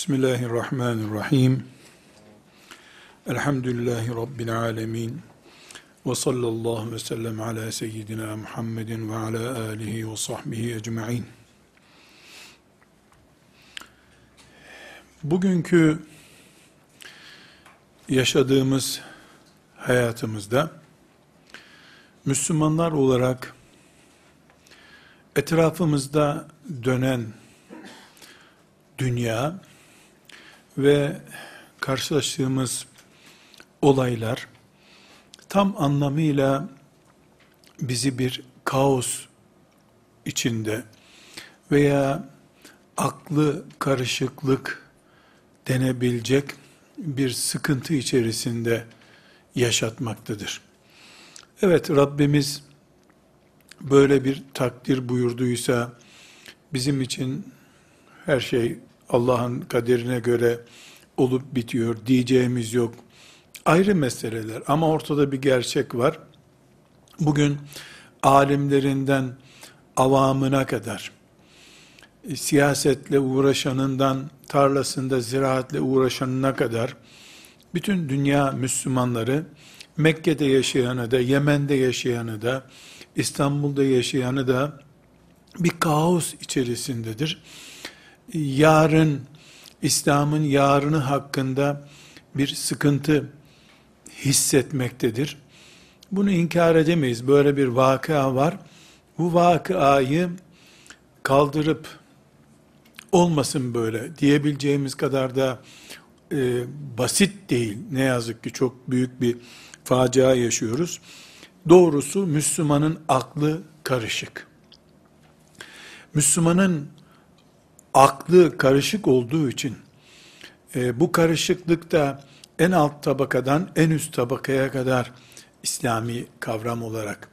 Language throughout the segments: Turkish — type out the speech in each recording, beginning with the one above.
Bismillahirrahmanirrahim. Elhamdülillahi Rabbil alemin. Ve sallallahu ve sellem ala seyyidina Muhammedin ve ala alihi ve sahbihi ecma'in. Bugünkü yaşadığımız hayatımızda Müslümanlar olarak etrafımızda dönen dünya ve karşılaştığımız olaylar tam anlamıyla bizi bir kaos içinde veya aklı karışıklık denebilecek bir sıkıntı içerisinde yaşatmaktadır. Evet Rabbimiz böyle bir takdir buyurduysa bizim için her şey Allah'ın kaderine göre olup bitiyor diyeceğimiz yok. Ayrı meseleler ama ortada bir gerçek var. Bugün alimlerinden avamına kadar, e, siyasetle uğraşanından tarlasında ziraatle uğraşanına kadar, bütün dünya Müslümanları, Mekke'de yaşayanı da, Yemen'de yaşayanı da, İstanbul'da yaşayanı da bir kaos içerisindedir yarın, İslam'ın yarını hakkında bir sıkıntı hissetmektedir. Bunu inkar edemeyiz. Böyle bir vakıa var. Bu vakıayı kaldırıp olmasın böyle diyebileceğimiz kadar da e, basit değil. Ne yazık ki çok büyük bir facia yaşıyoruz. Doğrusu Müslümanın aklı karışık. Müslümanın aklı karışık olduğu için e, bu karışıklıkta en alt tabakadan en üst tabakaya kadar İslami kavram olarak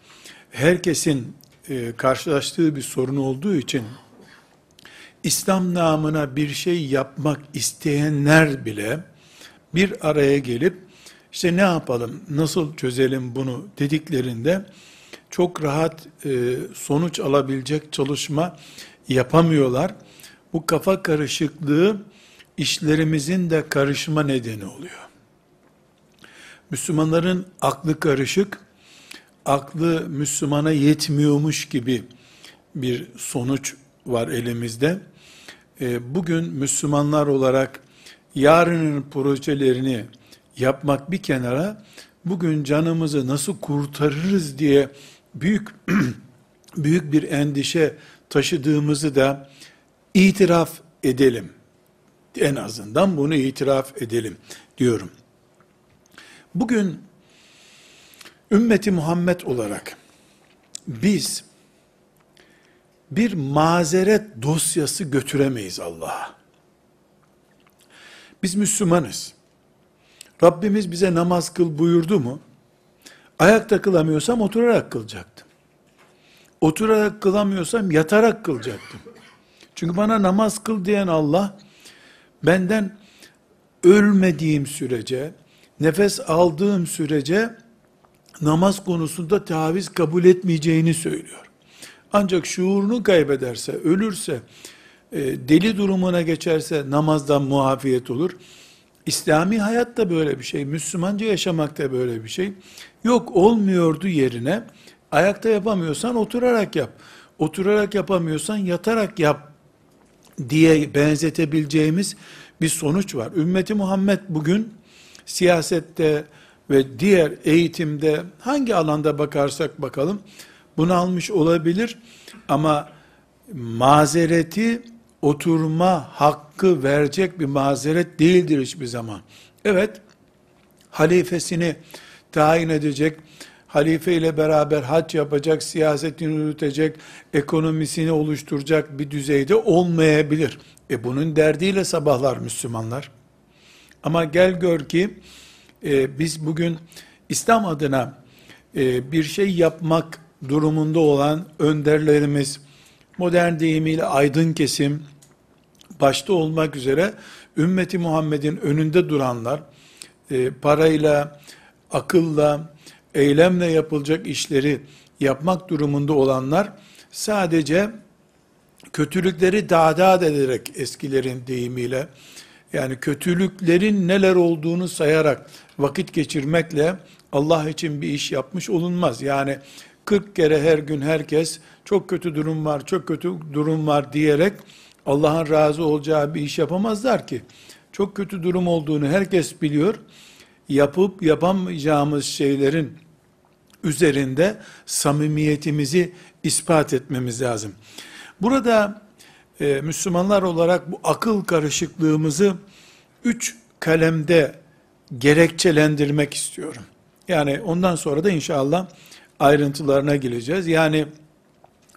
herkesin e, karşılaştığı bir sorun olduğu için İslam namına bir şey yapmak isteyenler bile bir araya gelip işte ne yapalım, nasıl çözelim bunu? dediklerinde çok rahat e, sonuç alabilecek çalışma yapamıyorlar bu kafa karışıklığı işlerimizin de karışma nedeni oluyor. Müslümanların aklı karışık, aklı Müslümana yetmiyormuş gibi bir sonuç var elimizde. Ee, bugün Müslümanlar olarak yarının projelerini yapmak bir kenara, bugün canımızı nasıl kurtarırız diye büyük büyük bir endişe taşıdığımızı da itiraf edelim. En azından bunu itiraf edelim diyorum. Bugün ümmeti Muhammed olarak biz bir mazeret dosyası götüremeyiz Allah'a. Biz Müslümanız. Rabbimiz bize namaz kıl buyurdu mu? Ayakta kılamıyorsam oturarak kılacaktım. Oturarak kılamıyorsam yatarak kılacaktım. Çünkü bana namaz kıl diyen Allah, benden ölmediğim sürece, nefes aldığım sürece, namaz konusunda taviz kabul etmeyeceğini söylüyor. Ancak şuurunu kaybederse, ölürse, e, deli durumuna geçerse namazdan muafiyet olur. İslami hayat da böyle bir şey, Müslümanca yaşamak da böyle bir şey. Yok olmuyordu yerine, ayakta yapamıyorsan oturarak yap. Oturarak yapamıyorsan yatarak yap diye benzetebileceğimiz bir sonuç var. Ümmeti Muhammed bugün siyasette ve diğer eğitimde hangi alanda bakarsak bakalım bunu almış olabilir ama mazereti oturma hakkı verecek bir mazeret değildir hiçbir zaman. Evet, halifesini tayin edecek, halife ile beraber hac yapacak, siyasetini yürütecek, ekonomisini oluşturacak bir düzeyde olmayabilir. E bunun derdiyle sabahlar Müslümanlar. Ama gel gör ki e, biz bugün İslam adına e, bir şey yapmak durumunda olan önderlerimiz, modern deyimiyle aydın kesim, başta olmak üzere ümmeti Muhammed'in önünde duranlar, e, parayla, akılla, eylemle yapılacak işleri yapmak durumunda olanlar sadece kötülükleri dağdat ederek eskilerin deyimiyle Yani kötülüklerin neler olduğunu sayarak vakit geçirmekle Allah için bir iş yapmış olunmaz. Yani 40 kere her gün herkes çok kötü durum var, çok kötü durum var diyerek Allah'ın razı olacağı bir iş yapamazlar ki. Çok kötü durum olduğunu herkes biliyor. Yapıp yapamayacağımız şeylerin üzerinde samimiyetimizi ispat etmemiz lazım. Burada e, Müslümanlar olarak bu akıl karışıklığımızı üç kalemde gerekçelendirmek istiyorum. Yani ondan sonra da inşallah ayrıntılarına geleceğiz. Yani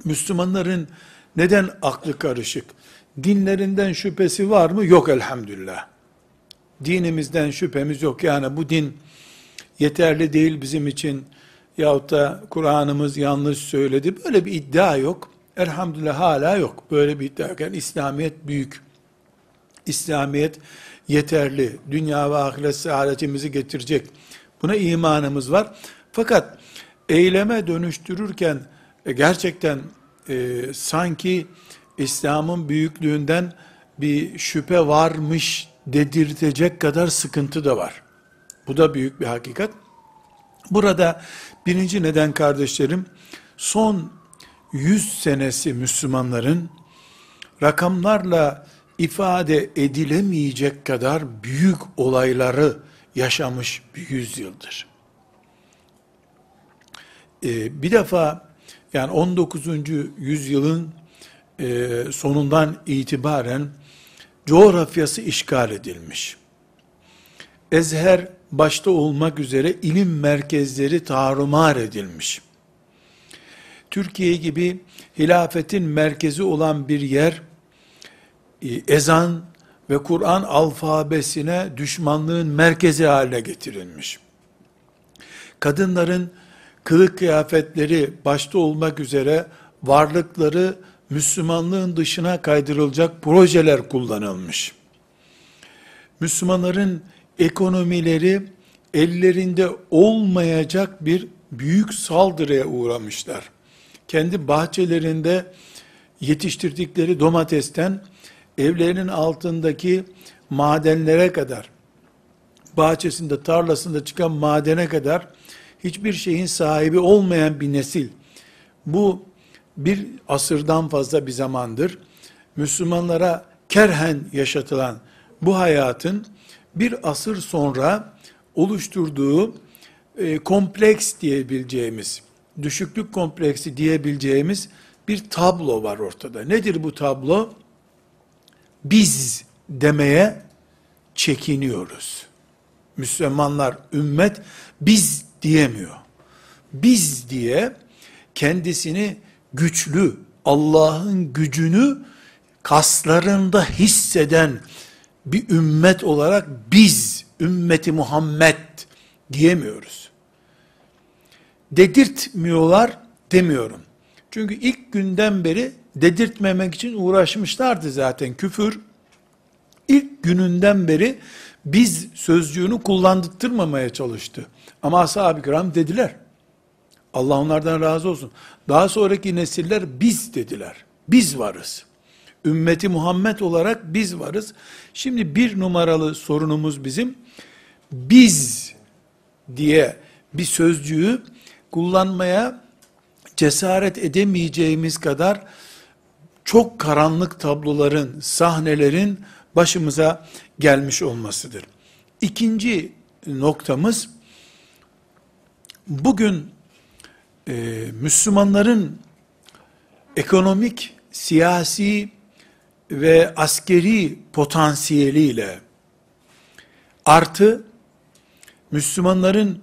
Müslümanların neden aklı karışık? Dinlerinden şüphesi var mı? Yok elhamdülillah. Dinimizden şüphemiz yok. Yani bu din yeterli değil bizim için yahut da Kur'an'ımız yanlış söyledi. Böyle bir iddia yok. Elhamdülillah hala yok. Böyle bir iddia yok. Yani İslamiyet büyük. İslamiyet yeterli. Dünya ve ahiret saadetimizi getirecek. Buna imanımız var. Fakat eyleme dönüştürürken e, gerçekten e, sanki İslam'ın büyüklüğünden bir şüphe varmış dedirtecek kadar sıkıntı da var. Bu da büyük bir hakikat. Burada birinci neden kardeşlerim, son 100 senesi Müslümanların rakamlarla ifade edilemeyecek kadar büyük olayları yaşamış bir yüzyıldır. Ee, bir defa yani 19. yüzyılın e, sonundan itibaren coğrafyası işgal edilmiş. Ezher başta olmak üzere ilim merkezleri tarumar edilmiş. Türkiye gibi hilafetin merkezi olan bir yer, e, ezan ve Kur'an alfabesine düşmanlığın merkezi haline getirilmiş. Kadınların kılık kıyafetleri başta olmak üzere varlıkları Müslümanlığın dışına kaydırılacak projeler kullanılmış. Müslümanların ekonomileri ellerinde olmayacak bir büyük saldırıya uğramışlar. Kendi bahçelerinde yetiştirdikleri domatesten evlerinin altındaki madenlere kadar, bahçesinde, tarlasında çıkan madene kadar hiçbir şeyin sahibi olmayan bir nesil. Bu bir asırdan fazla bir zamandır Müslümanlara kerhen yaşatılan bu hayatın bir asır sonra oluşturduğu e, kompleks diyebileceğimiz, düşüklük kompleksi diyebileceğimiz bir tablo var ortada. Nedir bu tablo? Biz demeye çekiniyoruz. Müslümanlar, ümmet biz diyemiyor. Biz diye kendisini güçlü, Allah'ın gücünü kaslarında hisseden bir ümmet olarak biz, ümmeti Muhammed diyemiyoruz. Dedirtmiyorlar demiyorum. Çünkü ilk günden beri dedirtmemek için uğraşmışlardı zaten. Küfür ilk gününden beri biz sözcüğünü kullandırtmamaya çalıştı. Ama ashab-ı kiram dediler. Allah onlardan razı olsun. Daha sonraki nesiller biz dediler. Biz varız. Ümmeti Muhammed olarak biz varız. Şimdi bir numaralı sorunumuz bizim. Biz diye bir sözcüğü kullanmaya cesaret edemeyeceğimiz kadar çok karanlık tabloların, sahnelerin başımıza gelmiş olmasıdır. İkinci noktamız, bugün e, Müslümanların ekonomik, siyasi ve askeri potansiyeliyle artı Müslümanların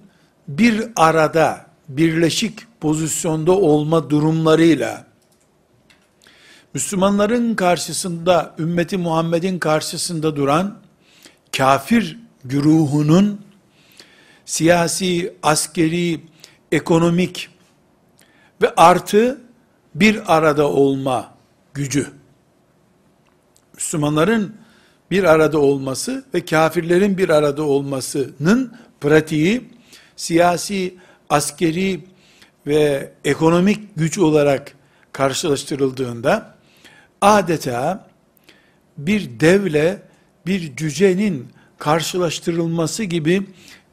bir arada birleşik pozisyonda olma durumlarıyla Müslümanların karşısında, ümmeti Muhammed'in karşısında duran kafir güruhunun siyasi, askeri, ekonomik ve artı bir arada olma gücü. Müslümanların bir arada olması ve kafirlerin bir arada olmasının pratiği siyasi, askeri ve ekonomik güç olarak karşılaştırıldığında adeta bir devle bir cücenin karşılaştırılması gibi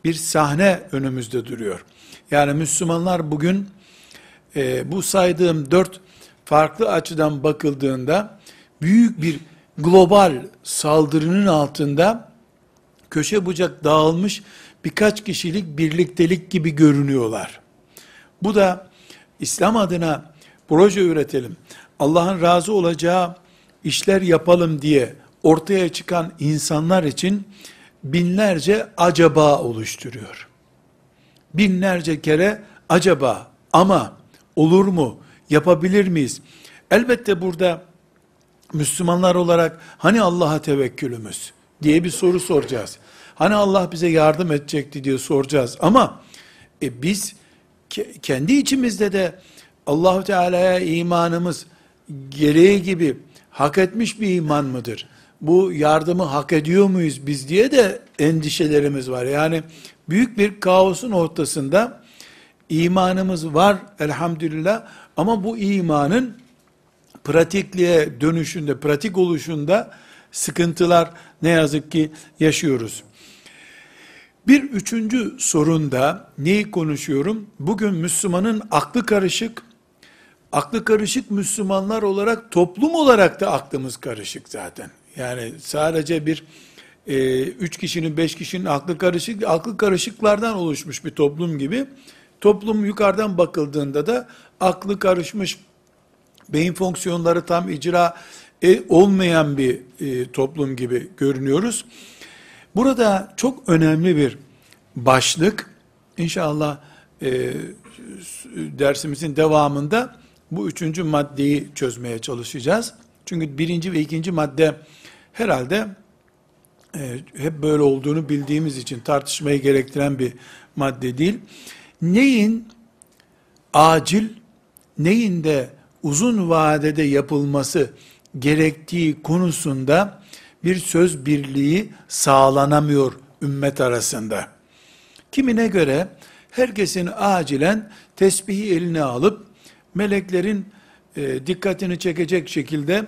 bir sahne önümüzde duruyor. Yani Müslümanlar bugün e, bu saydığım dört farklı açıdan bakıldığında büyük bir global saldırının altında köşe bucak dağılmış birkaç kişilik birliktelik gibi görünüyorlar. Bu da İslam adına proje üretelim, Allah'ın razı olacağı işler yapalım diye ortaya çıkan insanlar için binlerce acaba oluşturuyor. Binlerce kere acaba ama olur mu? Yapabilir miyiz? Elbette burada Müslümanlar olarak hani Allah'a tevekkülümüz diye bir soru soracağız. Hani Allah bize yardım edecekti diye soracağız. Ama e, biz ke, kendi içimizde de Allahu Teala'ya imanımız gereği gibi hak etmiş bir iman mıdır? Bu yardımı hak ediyor muyuz biz diye de endişelerimiz var. Yani büyük bir kaosun ortasında imanımız var elhamdülillah ama bu imanın pratikliğe dönüşünde, pratik oluşunda sıkıntılar ne yazık ki yaşıyoruz. Bir üçüncü sorunda neyi konuşuyorum? Bugün Müslümanın aklı karışık, aklı karışık Müslümanlar olarak toplum olarak da aklımız karışık zaten. Yani sadece bir e, üç kişinin, beş kişinin aklı karışık, aklı karışıklardan oluşmuş bir toplum gibi. Toplum yukarıdan bakıldığında da aklı karışmış, beyin fonksiyonları tam icra e, olmayan bir e, toplum gibi görünüyoruz. Burada çok önemli bir başlık, inşallah e, dersimizin devamında bu üçüncü maddeyi çözmeye çalışacağız. Çünkü birinci ve ikinci madde herhalde e, hep böyle olduğunu bildiğimiz için tartışmayı gerektiren bir madde değil. Neyin acil, neyin de uzun vadede yapılması gerektiği konusunda bir söz birliği sağlanamıyor ümmet arasında. Kimine göre herkesin acilen tesbihi eline alıp meleklerin e, dikkatini çekecek şekilde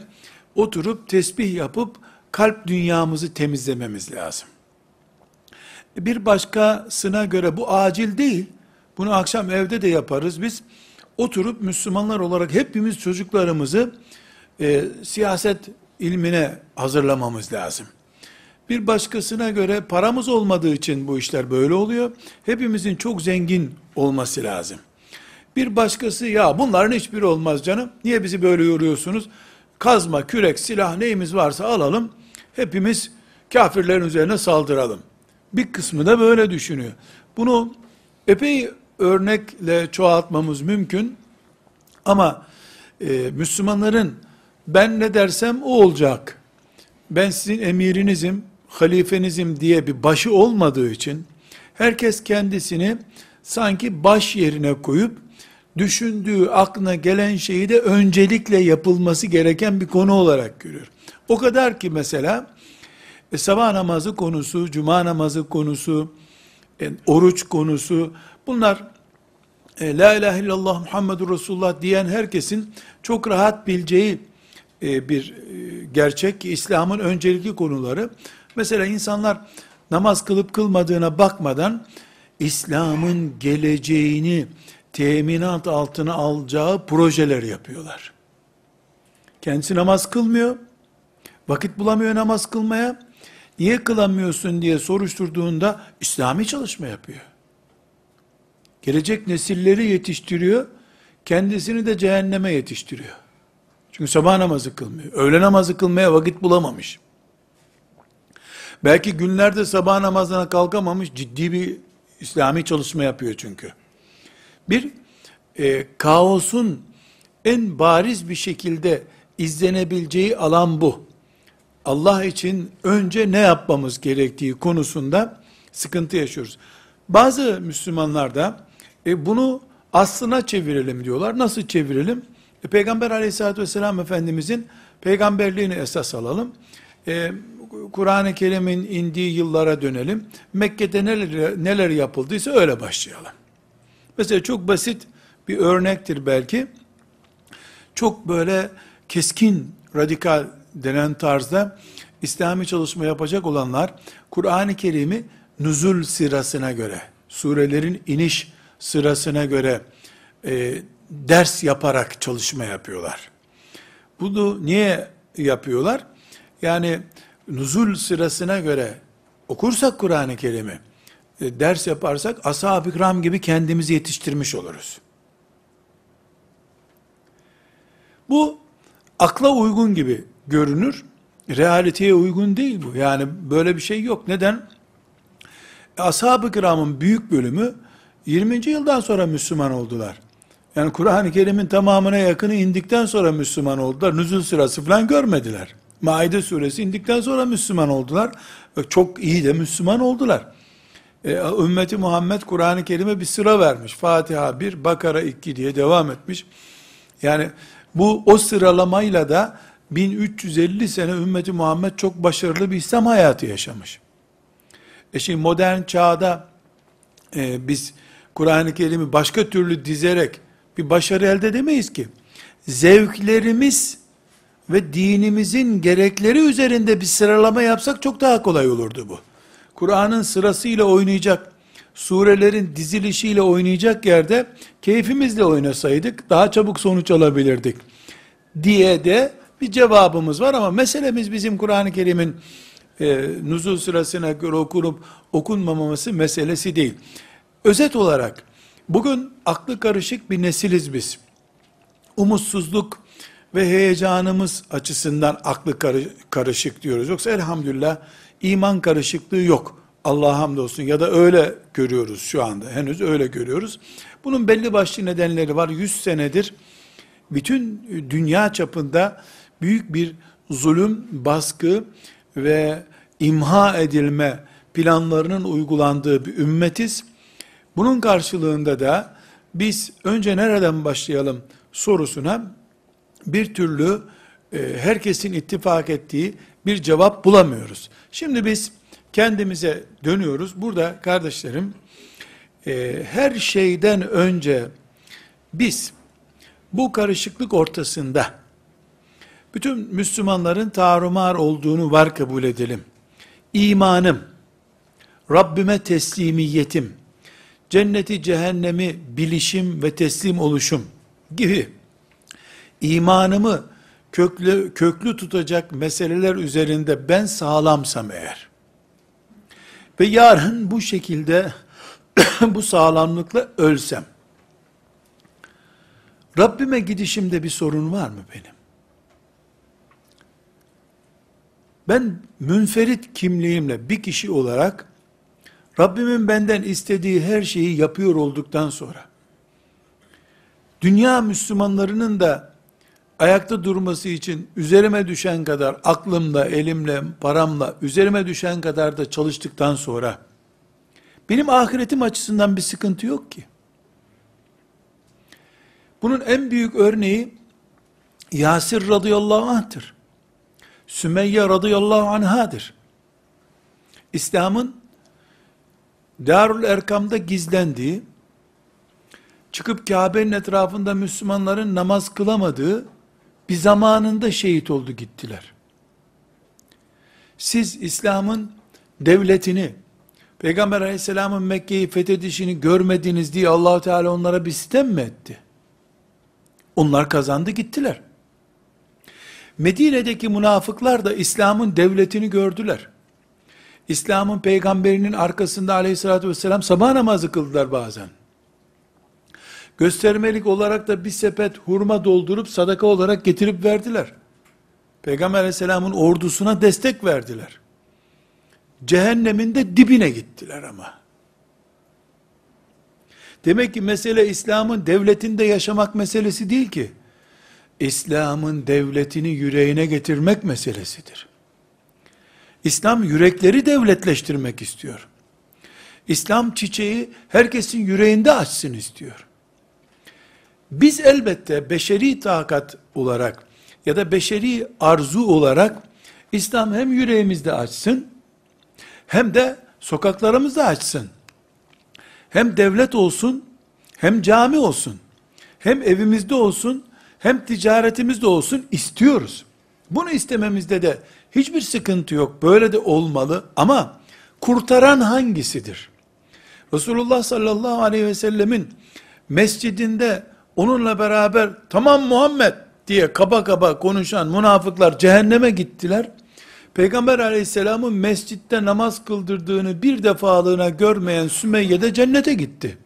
oturup tesbih yapıp kalp dünyamızı temizlememiz lazım. Bir başkasına göre bu acil değil. Bunu akşam evde de yaparız biz. Oturup Müslümanlar olarak hepimiz çocuklarımızı e, siyaset ilmine hazırlamamız lazım. Bir başkasına göre paramız olmadığı için bu işler böyle oluyor. Hepimizin çok zengin olması lazım. Bir başkası ya bunların hiçbiri olmaz canım. Niye bizi böyle yoruyorsunuz? Kazma, kürek, silah neyimiz varsa alalım. Hepimiz kafirlerin üzerine saldıralım. Bir kısmı da böyle düşünüyor. Bunu epey örnekle çoğaltmamız mümkün. Ama e, Müslümanların ben ne dersem o olacak. Ben sizin emirinizim, halifenizim diye bir başı olmadığı için herkes kendisini sanki baş yerine koyup düşündüğü aklına gelen şeyi de öncelikle yapılması gereken bir konu olarak görüyor. O kadar ki mesela e, sabah namazı konusu, cuma namazı konusu, e, oruç konusu bunlar e, La ilahe illallah Muhammedur Resulullah diyen herkesin çok rahat bileceği e, bir e, gerçek ki İslam'ın öncelikli konuları. Mesela insanlar namaz kılıp kılmadığına bakmadan İslam'ın geleceğini teminat altına alacağı projeler yapıyorlar. Kendisi namaz kılmıyor, vakit bulamıyor namaz kılmaya, niye kılamıyorsun diye soruşturduğunda İslami çalışma yapıyor. Gelecek nesilleri yetiştiriyor, kendisini de cehenneme yetiştiriyor. Çünkü sabah namazı kılmıyor. Öğle namazı kılmaya vakit bulamamış. Belki günlerde sabah namazına kalkamamış, ciddi bir İslami çalışma yapıyor çünkü. Bir, e, kaosun en bariz bir şekilde izlenebileceği alan bu. Allah için önce ne yapmamız gerektiği konusunda sıkıntı yaşıyoruz. Bazı Müslümanlar da e, bunu aslına çevirelim diyorlar. Nasıl çevirelim? E, Peygamber aleyhissalatü vesselam Efendimizin peygamberliğini esas alalım. E, Kur'an-ı Kerim'in indiği yıllara dönelim. Mekke'de neler, neler yapıldıysa öyle başlayalım. Mesela çok basit bir örnektir belki. Çok böyle keskin, radikal denen tarzda İslami çalışma yapacak olanlar Kur'an-ı Kerim'i nüzul sırasına göre, surelerin iniş sırasına göre e, ders yaparak çalışma yapıyorlar. Bunu niye yapıyorlar? Yani nüzul sırasına göre okursak Kur'an-ı Kerim'i, e, ders yaparsak ashab-ı kiram gibi kendimizi yetiştirmiş oluruz. Bu akla uygun gibi görünür. Realiteye uygun değil bu. Yani böyle bir şey yok. Neden? Ashab-ı kiramın büyük bölümü 20. yıldan sonra Müslüman oldular. Yani Kur'an-ı Kerim'in tamamına yakını indikten sonra Müslüman oldular. Nüzul sırası falan görmediler. Maide suresi indikten sonra Müslüman oldular. Çok iyi de Müslüman oldular. E, ümmeti Muhammed Kur'an-ı Kerim'e bir sıra vermiş. Fatiha 1, Bakara 2 diye devam etmiş. Yani bu o sıralamayla da 1350 sene ümmeti Muhammed çok başarılı bir İslam hayatı yaşamış. E şimdi modern çağda e, biz Kur'an-ı Kerim'i başka türlü dizerek bir başarı elde edemeyiz ki. Zevklerimiz ve dinimizin gerekleri üzerinde bir sıralama yapsak çok daha kolay olurdu bu. Kur'an'ın sırasıyla oynayacak, surelerin dizilişiyle oynayacak yerde keyfimizle oynasaydık daha çabuk sonuç alabilirdik diye de bir cevabımız var ama meselemiz bizim Kur'an-ı Kerim'in e, nuzul sırasına göre okunup okunmaması meselesi değil. Özet olarak bugün aklı karışık bir nesiliz biz. Umutsuzluk ve heyecanımız açısından aklı karışık diyoruz. Yoksa elhamdülillah iman karışıklığı yok. Allah'a hamdolsun ya da öyle görüyoruz şu anda. Henüz öyle görüyoruz. Bunun belli başlı nedenleri var. 100 senedir bütün dünya çapında büyük bir zulüm, baskı ve imha edilme planlarının uygulandığı bir ümmetiz. Bunun karşılığında da biz önce nereden başlayalım sorusuna bir türlü e, herkesin ittifak ettiği bir cevap bulamıyoruz. Şimdi biz kendimize dönüyoruz. Burada kardeşlerim e, her şeyden önce biz bu karışıklık ortasında bütün Müslümanların tarumar olduğunu var kabul edelim. İmanım, Rabbime teslimiyetim, cenneti cehennemi bilişim ve teslim oluşum gibi imanımı köklü, köklü tutacak meseleler üzerinde ben sağlamsam eğer ve yarın bu şekilde bu sağlamlıkla ölsem Rabbime gidişimde bir sorun var mı benim? Ben münferit kimliğimle bir kişi olarak Rabbimin benden istediği her şeyi yapıyor olduktan sonra dünya Müslümanlarının da ayakta durması için üzerime düşen kadar aklımla, elimle, paramla üzerime düşen kadar da çalıştıktan sonra benim ahiretim açısından bir sıkıntı yok ki. Bunun en büyük örneği Yasir radıyallahu anh'tır. Sümeyye radıyallahu anhadır. İslam'ın Darül Erkam'da gizlendiği, çıkıp Kabe'nin etrafında Müslümanların namaz kılamadığı bir zamanında şehit oldu gittiler. Siz İslam'ın devletini, Peygamber aleyhisselamın Mekke'yi fethedişini görmediniz diye allah Teala onlara bir sitem mi etti? Onlar kazandı gittiler. Medine'deki münafıklar da İslam'ın devletini gördüler. İslam'ın peygamberinin arkasında aleyhissalatü vesselam sabah namazı kıldılar bazen. Göstermelik olarak da bir sepet hurma doldurup sadaka olarak getirip verdiler. Peygamber aleyhisselamın ordusuna destek verdiler. Cehennemin de dibine gittiler ama. Demek ki mesele İslam'ın devletinde yaşamak meselesi değil ki. İslam'ın devletini yüreğine getirmek meselesidir. İslam yürekleri devletleştirmek istiyor. İslam çiçeği herkesin yüreğinde açsın istiyor. Biz elbette beşeri takat olarak ya da beşeri arzu olarak İslam hem yüreğimizde açsın hem de sokaklarımızda açsın. Hem devlet olsun hem cami olsun. Hem evimizde olsun hem ticaretimizde olsun istiyoruz. Bunu istememizde de Hiçbir sıkıntı yok. Böyle de olmalı ama kurtaran hangisidir? Resulullah sallallahu aleyhi ve sellemin mescidinde onunla beraber tamam Muhammed diye kaba kaba konuşan münafıklar cehenneme gittiler. Peygamber aleyhisselamın mescitte namaz kıldırdığını bir defalığına görmeyen Sümeyye de cennete gitti.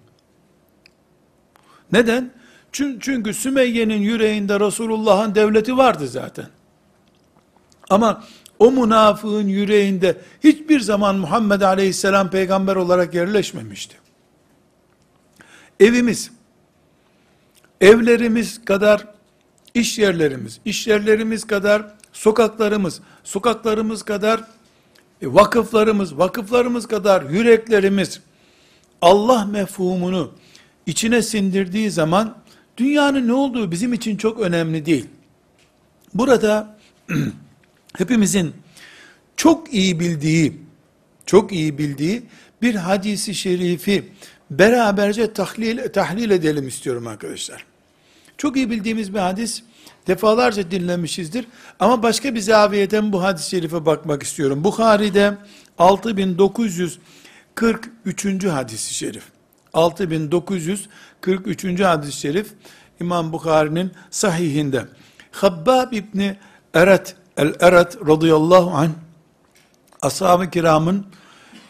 Neden? Çünkü Sümeyye'nin yüreğinde Resulullah'ın devleti vardı zaten. Ama o münafığın yüreğinde hiçbir zaman Muhammed Aleyhisselam peygamber olarak yerleşmemişti. Evimiz, evlerimiz kadar iş yerlerimiz, iş yerlerimiz kadar sokaklarımız, sokaklarımız kadar e, vakıflarımız, vakıflarımız kadar yüreklerimiz Allah mefhumunu içine sindirdiği zaman dünyanın ne olduğu bizim için çok önemli değil. Burada hepimizin çok iyi bildiği, çok iyi bildiği bir hadisi şerifi beraberce tahlil, tahlil edelim istiyorum arkadaşlar. Çok iyi bildiğimiz bir hadis, defalarca dinlemişizdir. Ama başka bir zaviyeden bu hadis-i şerife bakmak istiyorum. Bukhari'de 6943. hadis-i şerif. 6943. hadis-i şerif İmam Bukhari'nin sahihinde. Habbab İbni Eret el-Eret radıyallahu anh ashab-ı kiramın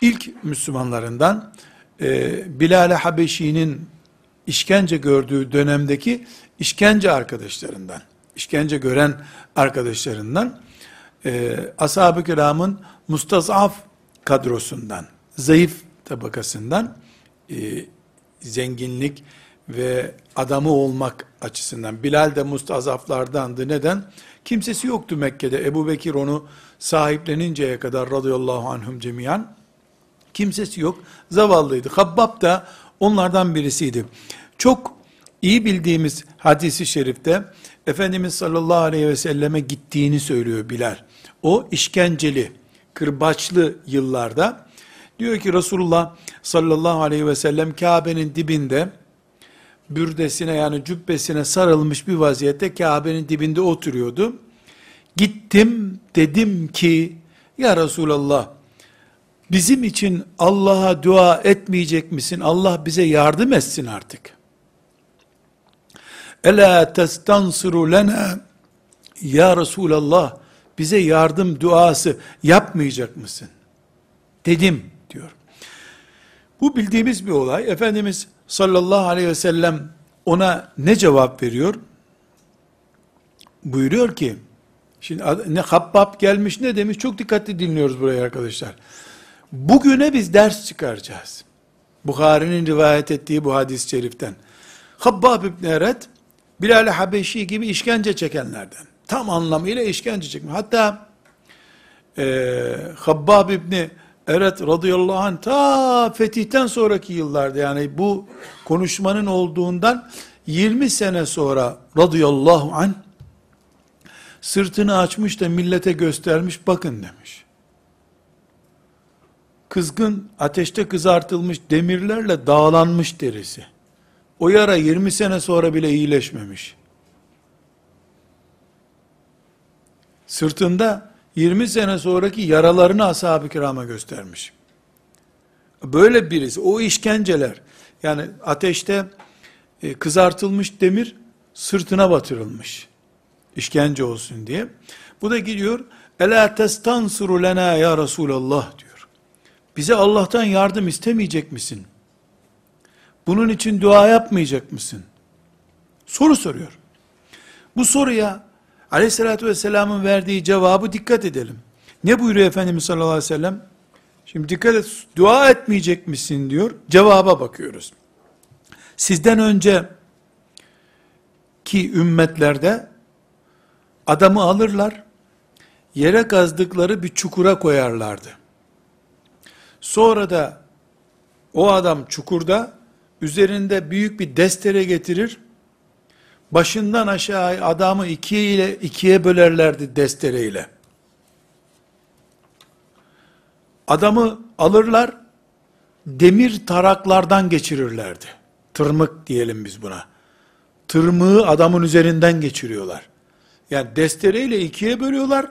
ilk Müslümanlarından e, Bilal-i Habeşi'nin işkence gördüğü dönemdeki işkence arkadaşlarından, işkence gören arkadaşlarından, e, ashab-ı kiramın mustazaf kadrosundan, zayıf tabakasından, e, zenginlik ve adamı olmak açısından, Bilal de mustazaflardandı. Neden? Kimsesi yoktu Mekke'de. Ebu Bekir onu sahipleninceye kadar radıyallahu anhum cemiyan, kimsesi yok. Zavallıydı. Habbab da onlardan birisiydi. Çok iyi bildiğimiz hadisi şerifte Efendimiz sallallahu aleyhi ve selleme gittiğini söylüyor Bilal. O işkenceli, kırbaçlı yıllarda diyor ki Resulullah sallallahu aleyhi ve sellem Kabe'nin dibinde bürdesine yani cübbesine sarılmış bir vaziyette Kabe'nin dibinde oturuyordu. Gittim dedim ki ya Resulallah bizim için Allah'a dua etmeyecek misin? Allah bize yardım etsin artık. Ela testansiru lena ya Resulallah bize yardım duası yapmayacak mısın? Dedim diyor. Bu bildiğimiz bir olay. Efendimiz sallallahu aleyhi ve sellem ona ne cevap veriyor? Buyuruyor ki, şimdi ne Habbab gelmiş ne demiş çok dikkatli dinliyoruz burayı arkadaşlar. Bugüne biz ders çıkaracağız. Bukhari'nin rivayet ettiği bu hadis-i şeriften. Habbab İbni Eret, Bilal-i Habeşi gibi işkence çekenlerden. Tam anlamıyla işkence çekme. Hatta e, Habbab İbni Eret radıyallahu anh ta fetihten sonraki yıllarda yani bu konuşmanın olduğundan 20 sene sonra radıyallahu anh sırtını açmış da millete göstermiş bakın demiş. Kızgın ateşte kızartılmış demirlerle dağlanmış derisi. O yara 20 sene sonra bile iyileşmemiş. Sırtında 20 sene sonraki yaralarını ashab-ı kirama göstermiş. Böyle birisi, o işkenceler, yani ateşte e, kızartılmış demir sırtına batırılmış. İşkence olsun diye. Bu da gidiyor, Ela testansuru lena ya Resulallah diyor. Bize Allah'tan yardım istemeyecek misin? Bunun için dua yapmayacak mısın? Soru soruyor. Bu soruya aleyhissalatü vesselamın verdiği cevabı dikkat edelim. Ne buyuruyor Efendimiz sallallahu aleyhi ve sellem? Şimdi dikkat et, dua etmeyecek misin diyor. Cevaba bakıyoruz. Sizden önce ki ümmetlerde adamı alırlar, yere kazdıkları bir çukura koyarlardı. Sonra da o adam çukurda üzerinde büyük bir destere getirir, başından aşağı adamı ikiye, ile, ikiye bölerlerdi destereyle. Adamı alırlar, demir taraklardan geçirirlerdi. Tırmık diyelim biz buna. Tırmığı adamın üzerinden geçiriyorlar. Yani destereyle ikiye bölüyorlar,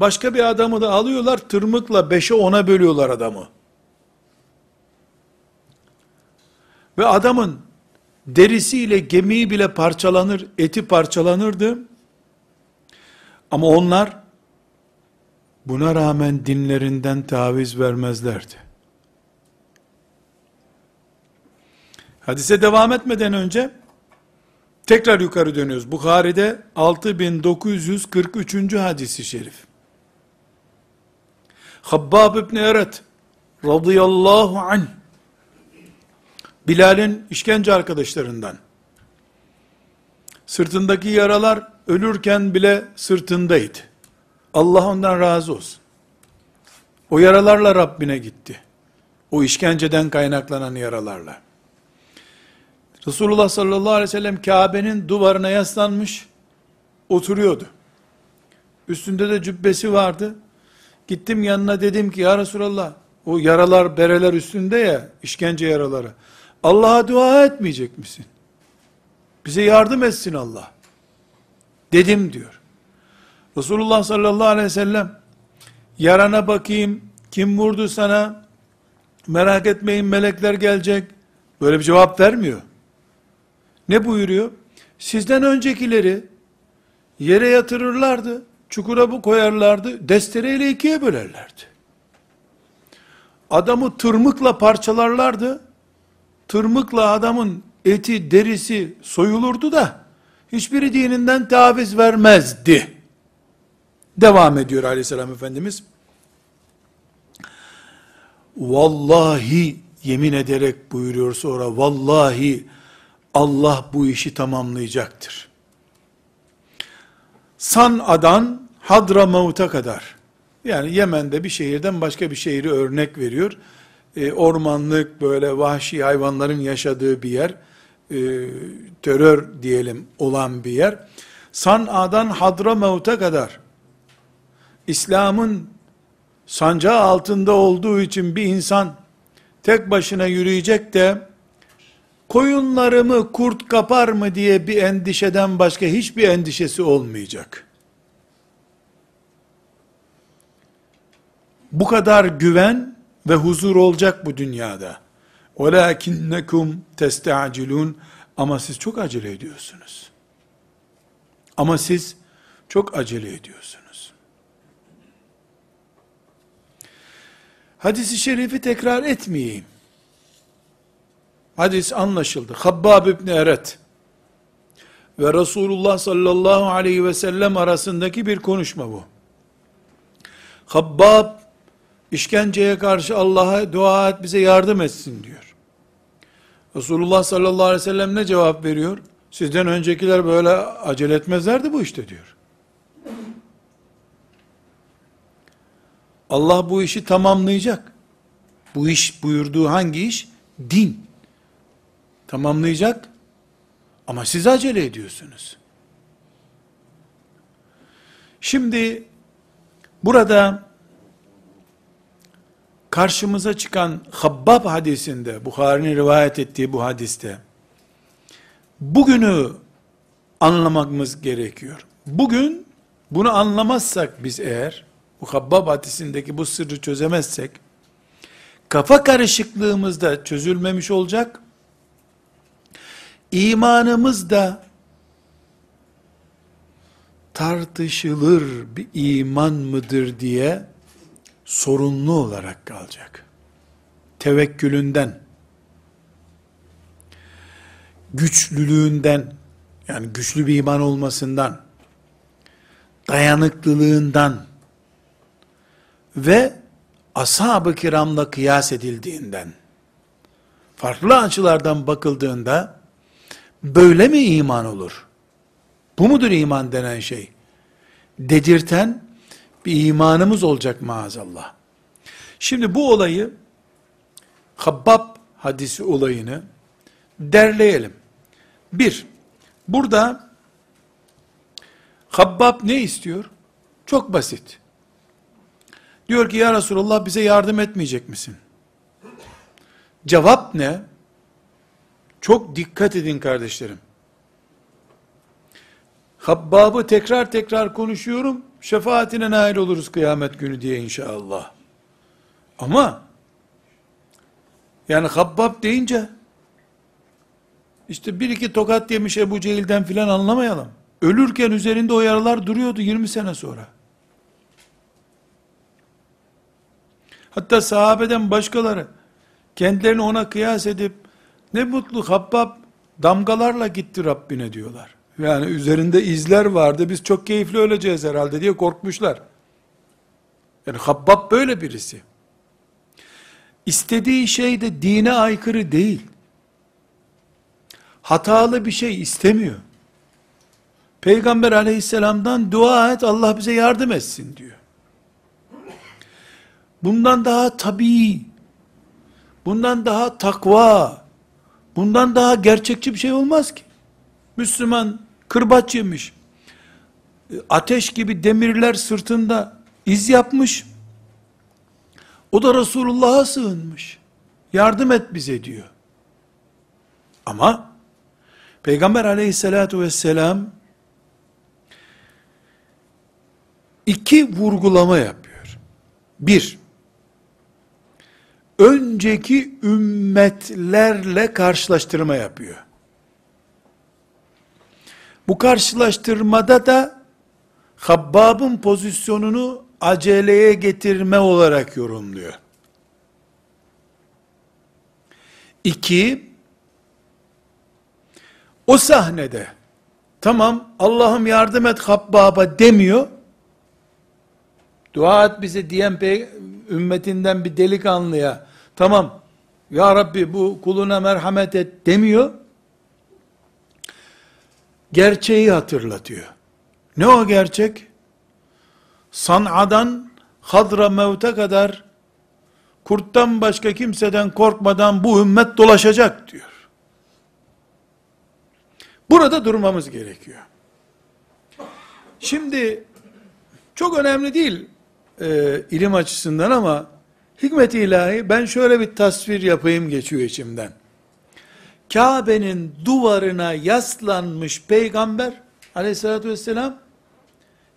Başka bir adamı da alıyorlar, tırmıkla beşe ona bölüyorlar adamı. Ve adamın derisiyle gemiyi bile parçalanır, eti parçalanırdı. Ama onlar buna rağmen dinlerinden taviz vermezlerdi. Hadise devam etmeden önce tekrar yukarı dönüyoruz. Bukhari'de 6943. hadisi şerif. Habbab ibn Eret radıyallahu anh Bilal'in işkence arkadaşlarından. Sırtındaki yaralar ölürken bile sırtındaydı. Allah ondan razı olsun. O yaralarla Rabbine gitti. O işkenceden kaynaklanan yaralarla. Resulullah sallallahu aleyhi ve sellem Kabe'nin duvarına yaslanmış, oturuyordu. Üstünde de cübbesi vardı. Gittim yanına dedim ki ya Resulallah, o yaralar, bereler üstünde ya, işkence yaraları. Allah'a dua etmeyecek misin? Bize yardım etsin Allah. Dedim diyor. Resulullah sallallahu aleyhi ve sellem yarana bakayım kim vurdu sana merak etmeyin melekler gelecek. Böyle bir cevap vermiyor. Ne buyuruyor? Sizden öncekileri yere yatırırlardı, çukura bu koyarlardı, destereyle ikiye bölerlerdi. Adamı tırmıkla parçalarlardı, tırmıkla adamın eti, derisi soyulurdu da, hiçbiri dininden taviz vermezdi. Devam ediyor aleyhisselam Efendimiz. Vallahi yemin ederek buyuruyor sonra, vallahi Allah bu işi tamamlayacaktır. San'a'dan Hadramavut'a kadar, yani Yemen'de bir şehirden başka bir şehri örnek veriyor. E, ormanlık, böyle vahşi hayvanların yaşadığı bir yer, e, terör diyelim olan bir yer. San'a'dan Hadramavut'a kadar, İslam'ın sancağı altında olduğu için bir insan, tek başına yürüyecek de, koyunlarımı kurt kapar mı diye bir endişeden başka hiçbir endişesi olmayacak. Bu kadar güven ve huzur olacak bu dünyada. وَلَاكِنَّكُمْ تَسْتَعْجِلُونَ Ama siz çok acele ediyorsunuz. Ama siz çok acele ediyorsunuz. Hadisi şerifi tekrar etmeyeyim. Hadis anlaşıldı. Habbab İbni Eret ve Resulullah sallallahu aleyhi ve sellem arasındaki bir konuşma bu. Habbab işkenceye karşı Allah'a dua et bize yardım etsin diyor. Resulullah sallallahu aleyhi ve sellem ne cevap veriyor? Sizden öncekiler böyle acele etmezlerdi bu işte diyor. Allah bu işi tamamlayacak. Bu iş buyurduğu hangi iş? Din tamamlayacak. Ama siz acele ediyorsunuz. Şimdi burada karşımıza çıkan Habbab hadisinde, Bukhari'nin rivayet ettiği bu hadiste, bugünü anlamamız gerekiyor. Bugün bunu anlamazsak biz eğer, bu Habbab hadisindeki bu sırrı çözemezsek, kafa karışıklığımız da çözülmemiş olacak, imanımız da tartışılır bir iman mıdır diye sorunlu olarak kalacak. Tevekkülünden, güçlülüğünden, yani güçlü bir iman olmasından, dayanıklılığından ve ashab-ı kiramla kıyas edildiğinden, farklı açılardan bakıldığında, Böyle mi iman olur? Bu mudur iman denen şey? Dedirten bir imanımız olacak maazallah. Şimdi bu olayı, Habbab hadisi olayını derleyelim. Bir, burada Habbab ne istiyor? Çok basit. Diyor ki ya Resulallah bize yardım etmeyecek misin? Cevap ne? Çok dikkat edin kardeşlerim. Habbabı tekrar tekrar konuşuyorum. Şefaatine nail oluruz kıyamet günü diye inşallah. Ama yani Habbab deyince işte bir iki tokat yemiş Ebu Cehil'den filan anlamayalım. Ölürken üzerinde o yaralar duruyordu 20 sene sonra. Hatta sahabeden başkaları kendilerini ona kıyas edip ne mutlu Habbab damgalarla gitti Rabbine diyorlar. Yani üzerinde izler vardı biz çok keyifli öleceğiz herhalde diye korkmuşlar. Yani Habbab böyle birisi. İstediği şey de dine aykırı değil. Hatalı bir şey istemiyor. Peygamber aleyhisselamdan dua et Allah bize yardım etsin diyor. Bundan daha tabii, bundan daha takva, bundan daha gerçekçi bir şey olmaz ki. Müslüman kırbaç yemiş, ateş gibi demirler sırtında iz yapmış, o da Resulullah'a sığınmış. Yardım et bize diyor. Ama Peygamber aleyhissalatu vesselam iki vurgulama yapıyor. Bir, önceki ümmetlerle karşılaştırma yapıyor. Bu karşılaştırmada da Habbab'ın pozisyonunu aceleye getirme olarak yorumluyor. İki, o sahnede, tamam Allah'ım yardım et Habbab'a demiyor, dua et bize diyen ümmetinden bir delikanlıya, tamam ya Rabbi bu kuluna merhamet et demiyor, gerçeği hatırlatıyor. Ne o gerçek? San'adan Hadra Mevt'e kadar kurttan başka kimseden korkmadan bu ümmet dolaşacak diyor. Burada durmamız gerekiyor. Şimdi çok önemli değil e, ilim açısından ama hikmet ilahi ben şöyle bir tasvir yapayım geçiyor içimden. Kabe'nin duvarına yaslanmış peygamber aleyhissalatü vesselam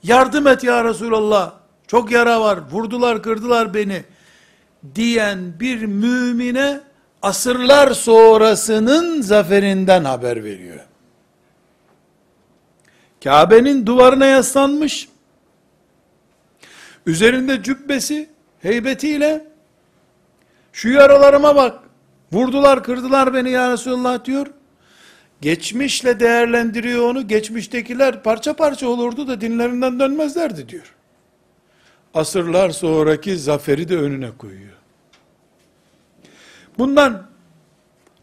yardım et ya Resulallah çok yara var vurdular kırdılar beni diyen bir mümine asırlar sonrasının zaferinden haber veriyor. Kabe'nin duvarına yaslanmış, üzerinde cübbesi, heybetiyle, şu yaralarıma bak, vurdular kırdılar beni ya Resulallah diyor, geçmişle değerlendiriyor onu, geçmiştekiler parça parça olurdu da dinlerinden dönmezlerdi diyor. Asırlar sonraki zaferi de önüne koyuyor. Bundan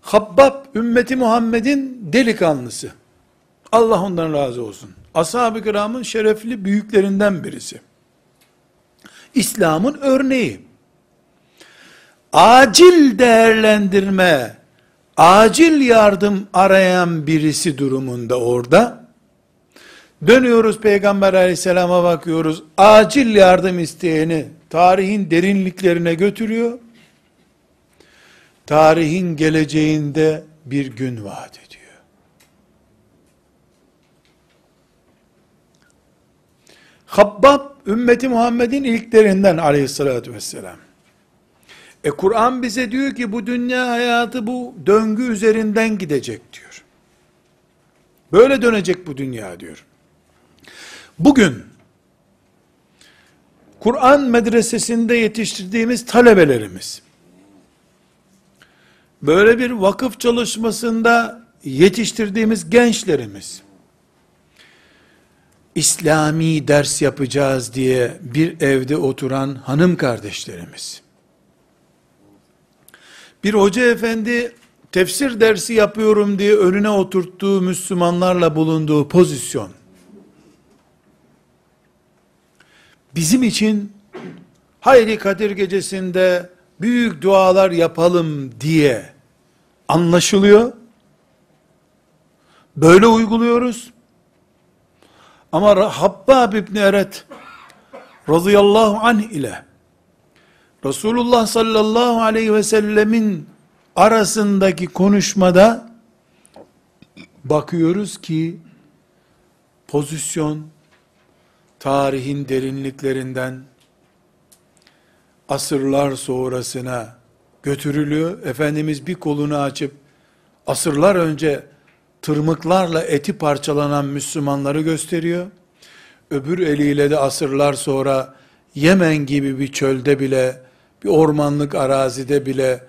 Habbab ümmeti Muhammed'in delikanlısı. Allah ondan razı olsun. Ashab-ı kiramın şerefli büyüklerinden birisi. İslam'ın örneği. Acil değerlendirme, acil yardım arayan birisi durumunda orada. Dönüyoruz Peygamber aleyhisselama bakıyoruz. Acil yardım isteyeni tarihin derinliklerine götürüyor. Tarihin geleceğinde bir gün vaat ediyor. Habbab ümmeti Muhammed'in ilklerinden aleyhissalatü vesselam. E Kur'an bize diyor ki bu dünya hayatı bu döngü üzerinden gidecek diyor. Böyle dönecek bu dünya diyor. Bugün Kur'an medresesinde yetiştirdiğimiz talebelerimiz böyle bir vakıf çalışmasında yetiştirdiğimiz gençlerimiz İslami ders yapacağız diye bir evde oturan hanım kardeşlerimiz. Bir hoca efendi tefsir dersi yapıyorum diye önüne oturttuğu Müslümanlarla bulunduğu pozisyon. Bizim için hayri Kadir gecesinde büyük dualar yapalım diye anlaşılıyor. Böyle uyguluyoruz. Ama Habbab İbni Eret radıyallahu anh ile Resulullah sallallahu aleyhi ve sellemin arasındaki konuşmada bakıyoruz ki pozisyon tarihin derinliklerinden asırlar sonrasına götürülüyor. Efendimiz bir kolunu açıp asırlar önce tırmıklarla eti parçalanan Müslümanları gösteriyor. Öbür eliyle de asırlar sonra Yemen gibi bir çölde bile, bir ormanlık arazide bile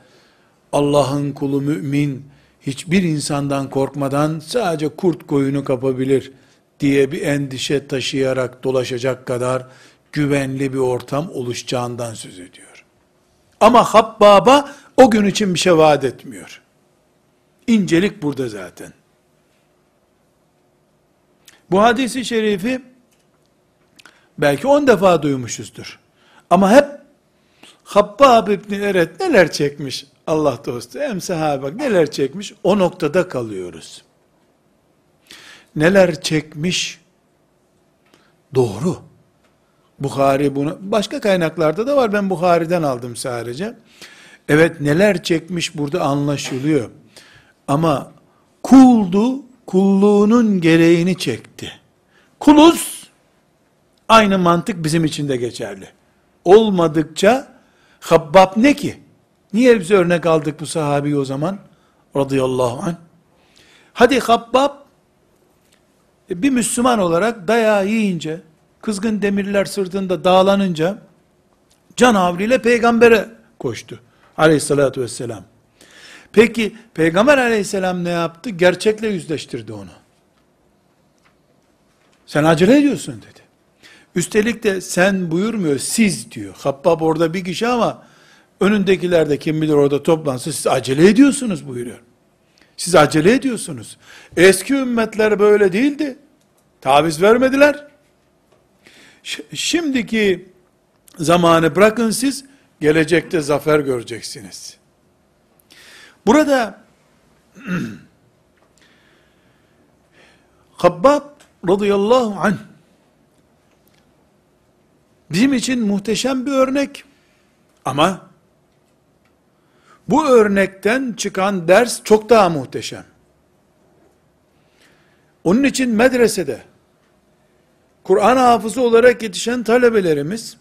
Allah'ın kulu mümin hiçbir insandan korkmadan sadece kurt koyunu kapabilir diye bir endişe taşıyarak dolaşacak kadar güvenli bir ortam oluşacağından söz ediyor. Ama Habbaba o gün için bir şey vaat etmiyor. İncelik burada zaten. Bu hadisi şerifi belki on defa duymuşuzdur. Ama hep Habbab İbni Eret neler çekmiş Allah dostu, hem sahabe neler çekmiş o noktada kalıyoruz. Neler çekmiş doğru. Bukhari bunu, başka kaynaklarda da var ben Bukhari'den aldım sadece. Evet neler çekmiş burada anlaşılıyor. Ama kuldu, kulluğunun gereğini çekti. Kuluz, aynı mantık bizim için de geçerli. Olmadıkça, Habbab ne ki? Niye bize örnek aldık bu sahabeyi o zaman? Radıyallahu anh. Hadi Habbab, e, bir Müslüman olarak dayağı yiyince, kızgın demirler sırtında dağlanınca, can havliyle peygambere koştu. Aleyhissalatü vesselam. Peki Peygamber aleyhisselam ne yaptı? Gerçekle yüzleştirdi onu. Sen acele ediyorsun dedi. Üstelik de sen buyurmuyor, siz diyor. Habbab orada bir kişi ama önündekiler de kim bilir orada toplansın, siz acele ediyorsunuz buyuruyor. Siz acele ediyorsunuz. Eski ümmetler böyle değildi. Taviz vermediler. Şimdiki zamanı bırakın siz, gelecekte zafer göreceksiniz. Burada Habbab radıyallahu anh bizim için muhteşem bir örnek ama bu örnekten çıkan ders çok daha muhteşem. Onun için medresede Kur'an hafızı olarak yetişen talebelerimiz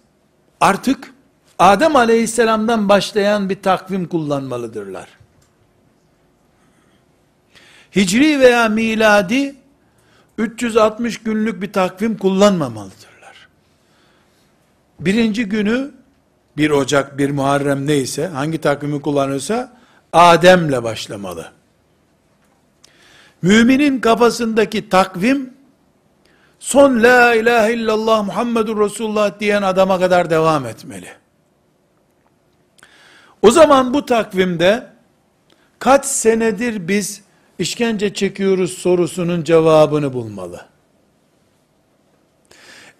artık Adem aleyhisselamdan başlayan bir takvim kullanmalıdırlar. Hicri veya miladi 360 günlük bir takvim kullanmamalıdırlar. Birinci günü 1 Ocak, 1 Muharrem neyse, hangi takvimi kullanırsa, Adem'le başlamalı. Müminin kafasındaki takvim, son la ilahe illallah Muhammedur Resulullah diyen adama kadar devam etmeli. O zaman bu takvimde, kaç senedir biz işkence çekiyoruz sorusunun cevabını bulmalı.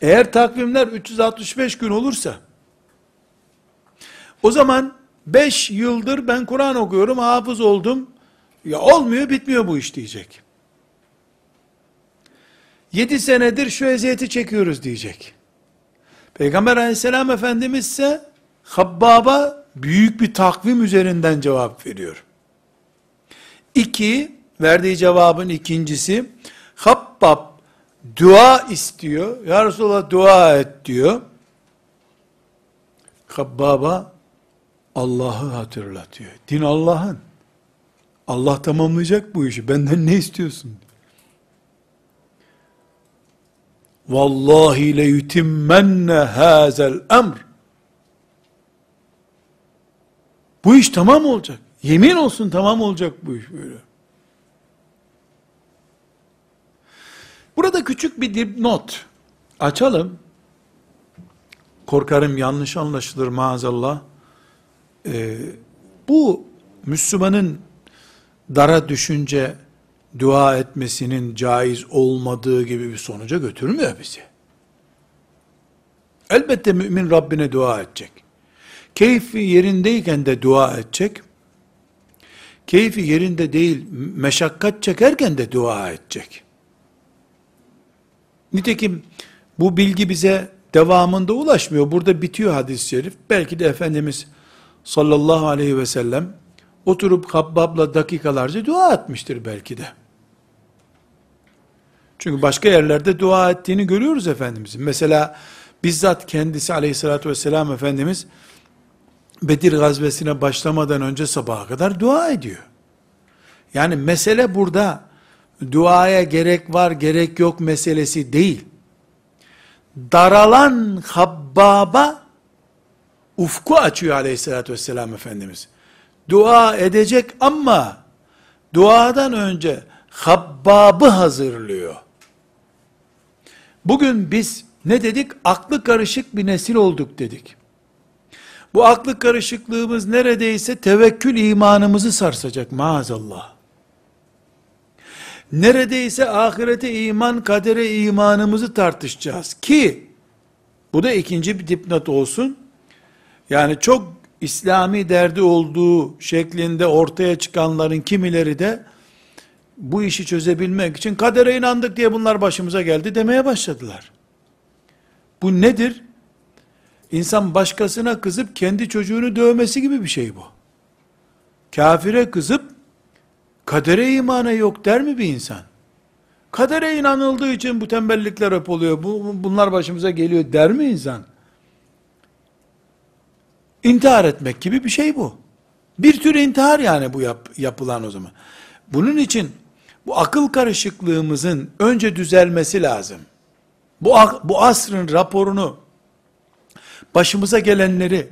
Eğer takvimler 365 gün olursa, o zaman 5 yıldır ben Kur'an okuyorum, hafız oldum. Ya olmuyor, bitmiyor bu iş diyecek. 7 senedir şu eziyeti çekiyoruz diyecek. Peygamber aleyhisselam efendimiz ise Habbaba büyük bir takvim üzerinden cevap veriyor. İki, verdiği cevabın ikincisi, Habbab dua istiyor. Ya Resulallah dua et diyor. Habbaba Allah'ı hatırlatıyor. Din Allah'ın. Allah tamamlayacak bu işi. Benden ne istiyorsun? Vallahi le yutimmenne hazel emr. Bu iş tamam olacak. Yemin olsun tamam olacak bu iş böyle. Burada küçük bir dipnot açalım. Korkarım yanlış anlaşılır maazallah. Ee, bu Müslümanın dara düşünce dua etmesinin caiz olmadığı gibi bir sonuca götürmüyor bizi. Elbette mümin Rabbine dua edecek. Keyfi yerindeyken de dua edecek. Keyfi yerinde değil, meşakkat çekerken de dua edecek. Nitekim bu bilgi bize devamında ulaşmıyor. Burada bitiyor hadis-i şerif. Belki de Efendimiz sallallahu aleyhi ve sellem oturup Habbab'la dakikalarca dua etmiştir belki de. Çünkü başka yerlerde dua ettiğini görüyoruz Efendimizin. Mesela bizzat kendisi aleyhissalatü vesselam Efendimiz Bedir gazvesine başlamadan önce sabaha kadar dua ediyor. Yani mesele burada duaya gerek var gerek yok meselesi değil. Daralan Habbaba ufku açıyor aleyhissalatü vesselam Efendimiz. Dua edecek ama duadan önce Habbab'ı hazırlıyor. Bugün biz ne dedik? Aklı karışık bir nesil olduk dedik. Bu aklı karışıklığımız neredeyse tevekkül imanımızı sarsacak maazallah. Neredeyse ahirete iman, kadere imanımızı tartışacağız ki bu da ikinci bir dipnot olsun. Yani çok İslami derdi olduğu şeklinde ortaya çıkanların kimileri de bu işi çözebilmek için kadere inandık diye bunlar başımıza geldi demeye başladılar. Bu nedir? İnsan başkasına kızıp kendi çocuğunu dövmesi gibi bir şey bu. Kafire kızıp kadere imana yok der mi bir insan? Kadere inanıldığı için bu tembellikler hep oluyor. Bu, bunlar başımıza geliyor der mi insan? İntihar etmek gibi bir şey bu. Bir tür intihar yani bu yap, yapılan o zaman. Bunun için bu akıl karışıklığımızın önce düzelmesi lazım. Bu, bu asrın raporunu, başımıza gelenleri,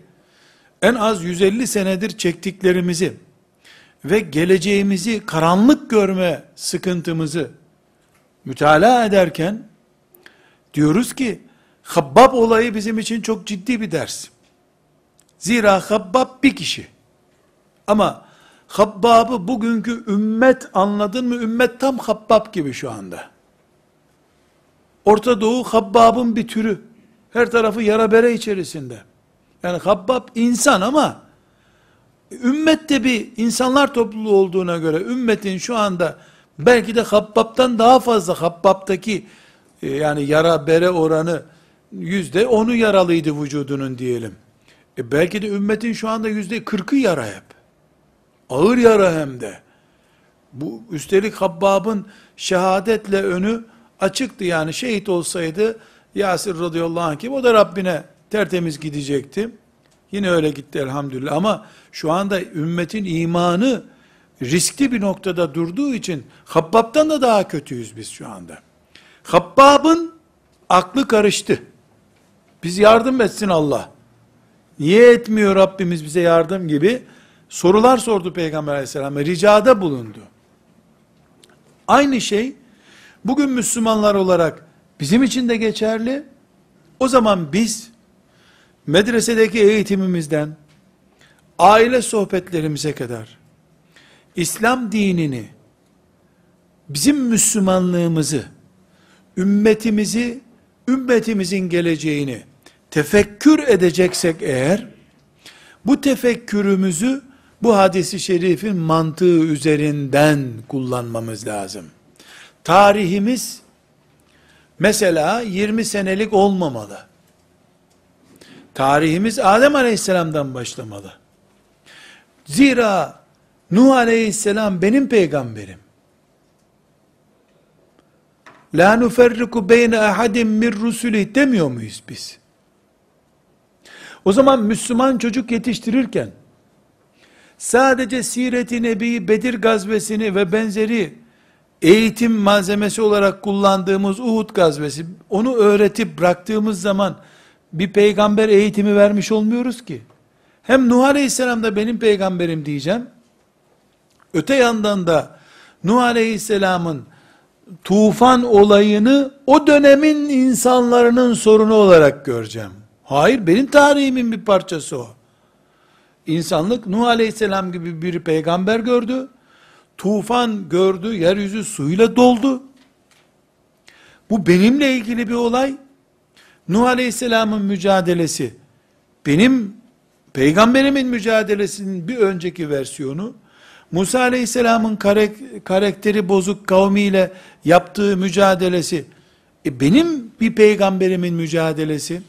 en az 150 senedir çektiklerimizi ve geleceğimizi karanlık görme sıkıntımızı mütalaa ederken, diyoruz ki, Habbab olayı bizim için çok ciddi bir ders. Zira Habbab bir kişi. Ama Habbab'ı bugünkü ümmet anladın mı? Ümmet tam Habbab gibi şu anda. Orta Doğu Habbab'ın bir türü. Her tarafı yara bere içerisinde. Yani Habbab insan ama ümmet de bir insanlar topluluğu olduğuna göre ümmetin şu anda belki de Habbab'tan daha fazla Habbab'taki e, yani yara bere oranı yüzde onu yaralıydı vücudunun diyelim. E belki de ümmetin şu anda yüzde kırkı yara hep. Ağır yara hem de. Bu üstelik Habbab'ın şehadetle önü açıktı yani şehit olsaydı Yasir radıyallahu anh gibi o da Rabbine tertemiz gidecekti. Yine öyle gitti elhamdülillah ama şu anda ümmetin imanı riskli bir noktada durduğu için Habbab'dan da daha kötüyüz biz şu anda. Habbab'ın aklı karıştı. Biz yardım etsin Allah. Niye etmiyor Rabbimiz bize yardım gibi sorular sordu Peygamber aleyhisselam'a, ricada bulundu. Aynı şey, bugün Müslümanlar olarak bizim için de geçerli. O zaman biz, medresedeki eğitimimizden, aile sohbetlerimize kadar, İslam dinini, bizim Müslümanlığımızı, ümmetimizi, ümmetimizin geleceğini, tefekkür edeceksek eğer, bu tefekkürümüzü bu hadisi şerifin mantığı üzerinden kullanmamız lazım. Tarihimiz mesela 20 senelik olmamalı. Tarihimiz Adem Aleyhisselam'dan başlamalı. Zira Nuh Aleyhisselam benim peygamberim. La nuferriku beyne ahadim mir rusuli demiyor muyuz biz? O zaman Müslüman çocuk yetiştirirken, sadece Siret-i Nebi, Bedir gazvesini ve benzeri eğitim malzemesi olarak kullandığımız Uhud gazvesi, onu öğretip bıraktığımız zaman, bir peygamber eğitimi vermiş olmuyoruz ki. Hem Nuh Aleyhisselam da benim peygamberim diyeceğim. Öte yandan da Nuh Aleyhisselam'ın tufan olayını o dönemin insanların sorunu olarak göreceğim. Hayır benim tarihimin bir parçası o. İnsanlık Nuh Aleyhisselam gibi bir peygamber gördü. Tufan gördü, yeryüzü suyla doldu. Bu benimle ilgili bir olay. Nuh Aleyhisselam'ın mücadelesi, benim peygamberimin mücadelesinin bir önceki versiyonu, Musa Aleyhisselam'ın karakteri bozuk kavmiyle yaptığı mücadelesi, e benim bir peygamberimin mücadelesi,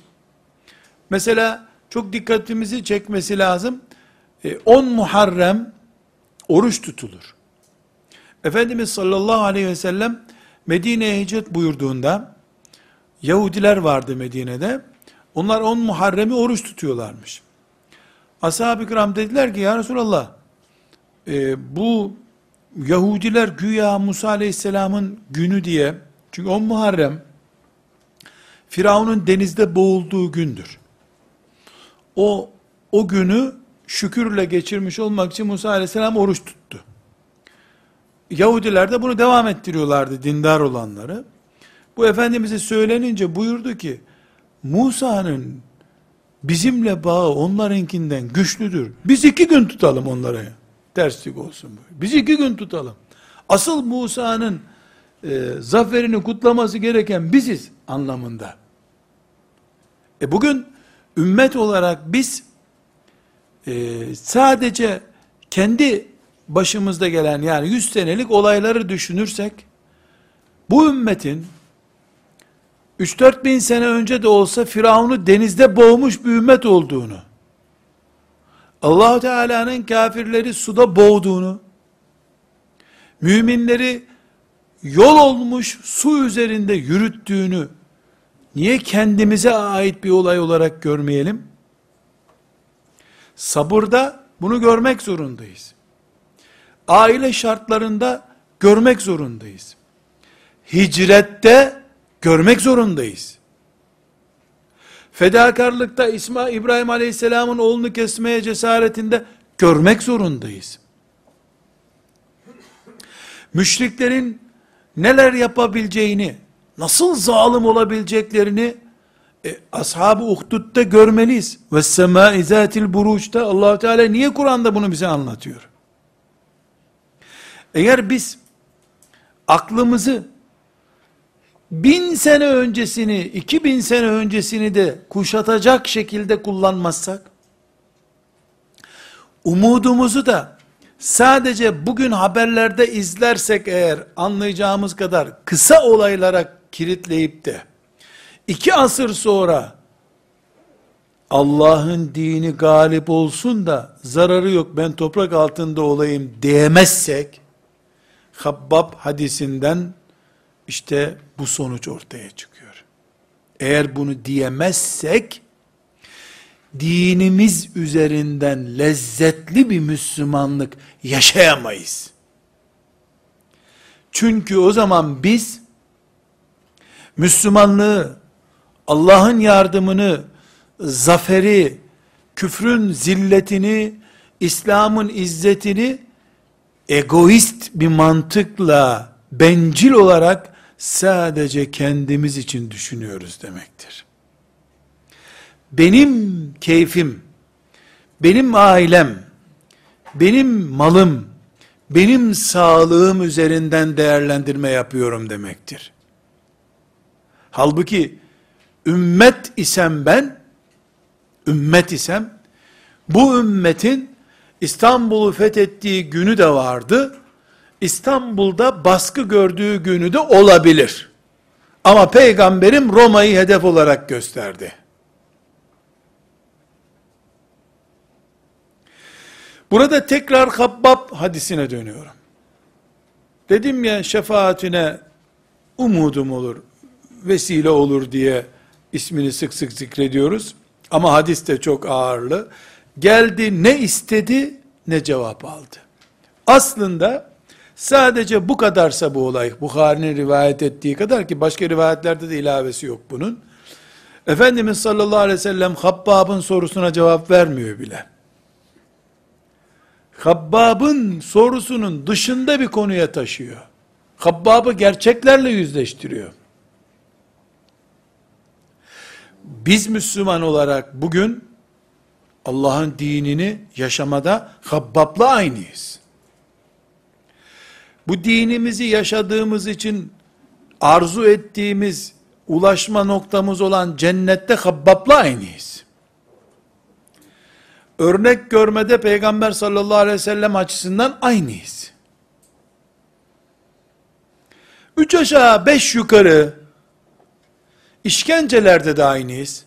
Mesela çok dikkatimizi çekmesi lazım. 10 e, Muharrem oruç tutulur. Efendimiz sallallahu aleyhi ve sellem Medine'ye hicret buyurduğunda Yahudiler vardı Medine'de. Onlar 10 Muharrem'i oruç tutuyorlarmış. Ashab-ı kiram dediler ki ya Resulallah e, bu Yahudiler güya Musa aleyhisselamın günü diye çünkü 10 Muharrem Firavun'un denizde boğulduğu gündür. O o günü şükürle geçirmiş olmak için Musa aleyhisselam oruç tuttu. Yahudiler de bunu devam ettiriyorlardı dindar olanları. Bu Efendimiz'e söylenince buyurdu ki, Musa'nın bizimle bağı onlarınkinden güçlüdür. Biz iki gün tutalım onlara. Terslik olsun. Böyle. Biz iki gün tutalım. Asıl Musa'nın e, zaferini kutlaması gereken biziz anlamında. E bugün ümmet olarak biz e, sadece kendi başımızda gelen yani 100 senelik olayları düşünürsek bu ümmetin 3-4 bin sene önce de olsa Firavun'u denizde boğmuş bir ümmet olduğunu, allah Teala'nın kafirleri suda boğduğunu, müminleri yol olmuş su üzerinde yürüttüğünü, niye kendimize ait bir olay olarak görmeyelim? Sabırda bunu görmek zorundayız. Aile şartlarında görmek zorundayız. Hicrette görmek zorundayız. Fedakarlıkta İsmail İbrahim Aleyhisselam'ın oğlunu kesmeye cesaretinde görmek zorundayız. Müşriklerin neler yapabileceğini, nasıl zalim olabileceklerini e, ashab-ı uhdudda görmeliyiz. Ve semâ izâtil buruçta allah Teala niye Kur'an'da bunu bize anlatıyor? Eğer biz aklımızı bin sene öncesini, iki bin sene öncesini de kuşatacak şekilde kullanmazsak, umudumuzu da sadece bugün haberlerde izlersek eğer anlayacağımız kadar kısa olaylara kilitleyip de, iki asır sonra Allah'ın dini galip olsun da zararı yok ben toprak altında olayım diyemezsek, Habbab hadisinden işte bu sonuç ortaya çıkıyor. Eğer bunu diyemezsek, dinimiz üzerinden lezzetli bir Müslümanlık yaşayamayız. Çünkü o zaman biz, Müslümanlığı, Allah'ın yardımını, zaferi, küfrün zilletini, İslam'ın izzetini, egoist bir mantıkla, bencil olarak sadece kendimiz için düşünüyoruz demektir. Benim keyfim, benim ailem, benim malım, benim sağlığım üzerinden değerlendirme yapıyorum demektir. Halbuki ümmet isem ben, ümmet isem, bu ümmetin İstanbul'u fethettiği günü de vardı, İstanbul'da baskı gördüğü günü de olabilir. Ama peygamberim Roma'yı hedef olarak gösterdi. Burada tekrar Habbab hadisine dönüyorum. Dedim ya şefaatine umudum olur, vesile olur diye ismini sık sık zikrediyoruz. Ama hadis de çok ağırlı. Geldi ne istedi ne cevap aldı. Aslında Sadece bu kadarsa bu olay, Bukhari'nin rivayet ettiği kadar ki başka rivayetlerde de ilavesi yok bunun. Efendimiz sallallahu aleyhi ve sellem Habbab'ın sorusuna cevap vermiyor bile. Habbab'ın sorusunun dışında bir konuya taşıyor. Habbab'ı gerçeklerle yüzleştiriyor. Biz Müslüman olarak bugün Allah'ın dinini yaşamada Habbab'la aynıyız bu dinimizi yaşadığımız için arzu ettiğimiz ulaşma noktamız olan cennette Habbab'la aynıyız. Örnek görmede Peygamber sallallahu aleyhi ve sellem açısından aynıyız. Üç aşağı beş yukarı işkencelerde de aynıyız.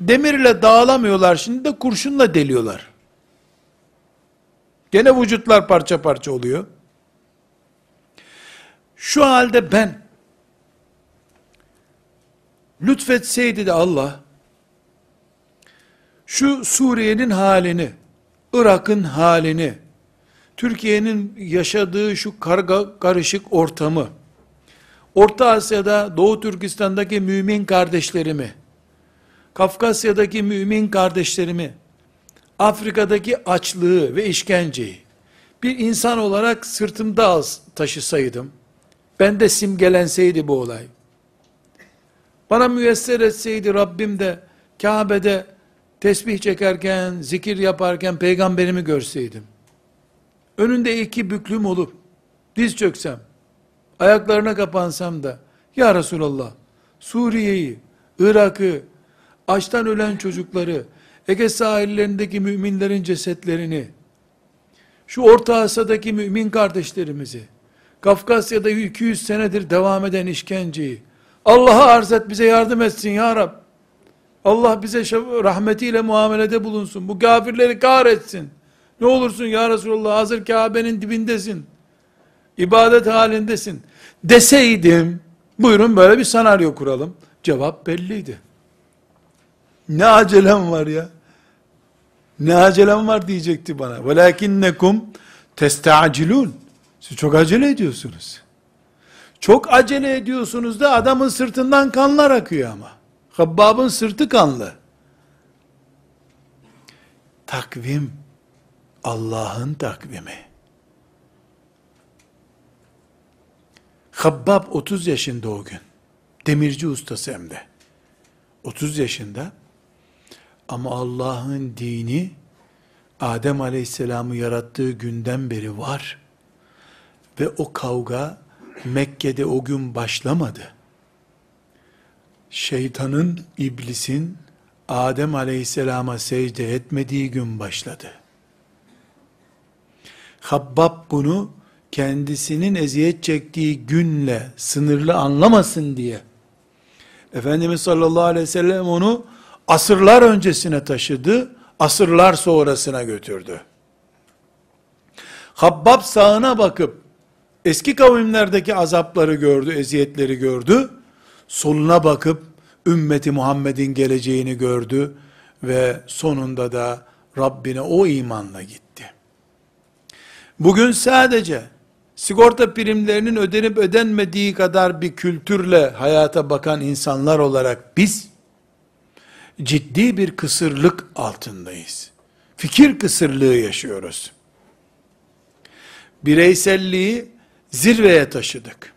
Demirle dağılamıyorlar şimdi de kurşunla deliyorlar. Gene vücutlar parça parça oluyor. Şu halde ben lütfetseydi de Allah şu Suriye'nin halini, Irak'ın halini, Türkiye'nin yaşadığı şu karga karışık ortamı, Orta Asya'da, Doğu Türkistan'daki mümin kardeşlerimi, Kafkasya'daki mümin kardeşlerimi, Afrika'daki açlığı ve işkenceyi bir insan olarak sırtımda taşısaydım, ben de simgelenseydi bu olay, bana müyesser etseydi Rabbim de Kabe'de tesbih çekerken, zikir yaparken peygamberimi görseydim, önünde iki büklüm olup, diz çöksem, ayaklarına kapansam da, Ya Resulallah, Suriye'yi, Irak'ı, açtan ölen çocukları, Ege sahillerindeki müminlerin cesetlerini, şu Orta Asya'daki mümin kardeşlerimizi, Kafkasya'da 200 senedir devam eden işkenceyi, Allah'a arz et bize yardım etsin ya Rab. Allah bize rahmetiyle muamelede bulunsun. Bu kafirleri kahretsin. Ne olursun ya Resulallah hazır Kabe'nin dibindesin. İbadet halindesin. Deseydim, buyurun böyle bir senaryo kuralım. Cevap belliydi. Ne acelem var ya? Ne acelem var diyecekti bana. وَلَاكِنَّكُمْ تَسْتَعْجِلُونَ siz çok acele ediyorsunuz. Çok acele ediyorsunuz da adamın sırtından kanlar akıyor ama. Habbabın sırtı kanlı. Takvim Allah'ın takvimi. Habbab 30 yaşında o gün. Demirci ustası hem de. 30 yaşında. Ama Allah'ın dini Adem Aleyhisselam'ı yarattığı günden beri var. Ve o kavga Mekke'de o gün başlamadı. Şeytanın, iblisin Adem Aleyhisselam'a secde etmediği gün başladı. Habbab bunu kendisinin eziyet çektiği günle sınırlı anlamasın diye Efendimiz sallallahu aleyhi ve sellem onu asırlar öncesine taşıdı, asırlar sonrasına götürdü. Habbab sağına bakıp eski kavimlerdeki azapları gördü, eziyetleri gördü. Soluna bakıp ümmeti Muhammed'in geleceğini gördü ve sonunda da Rabbine o imanla gitti. Bugün sadece sigorta primlerinin ödenip ödenmediği kadar bir kültürle hayata bakan insanlar olarak biz ciddi bir kısırlık altındayız. Fikir kısırlığı yaşıyoruz. Bireyselliği zirveye taşıdık.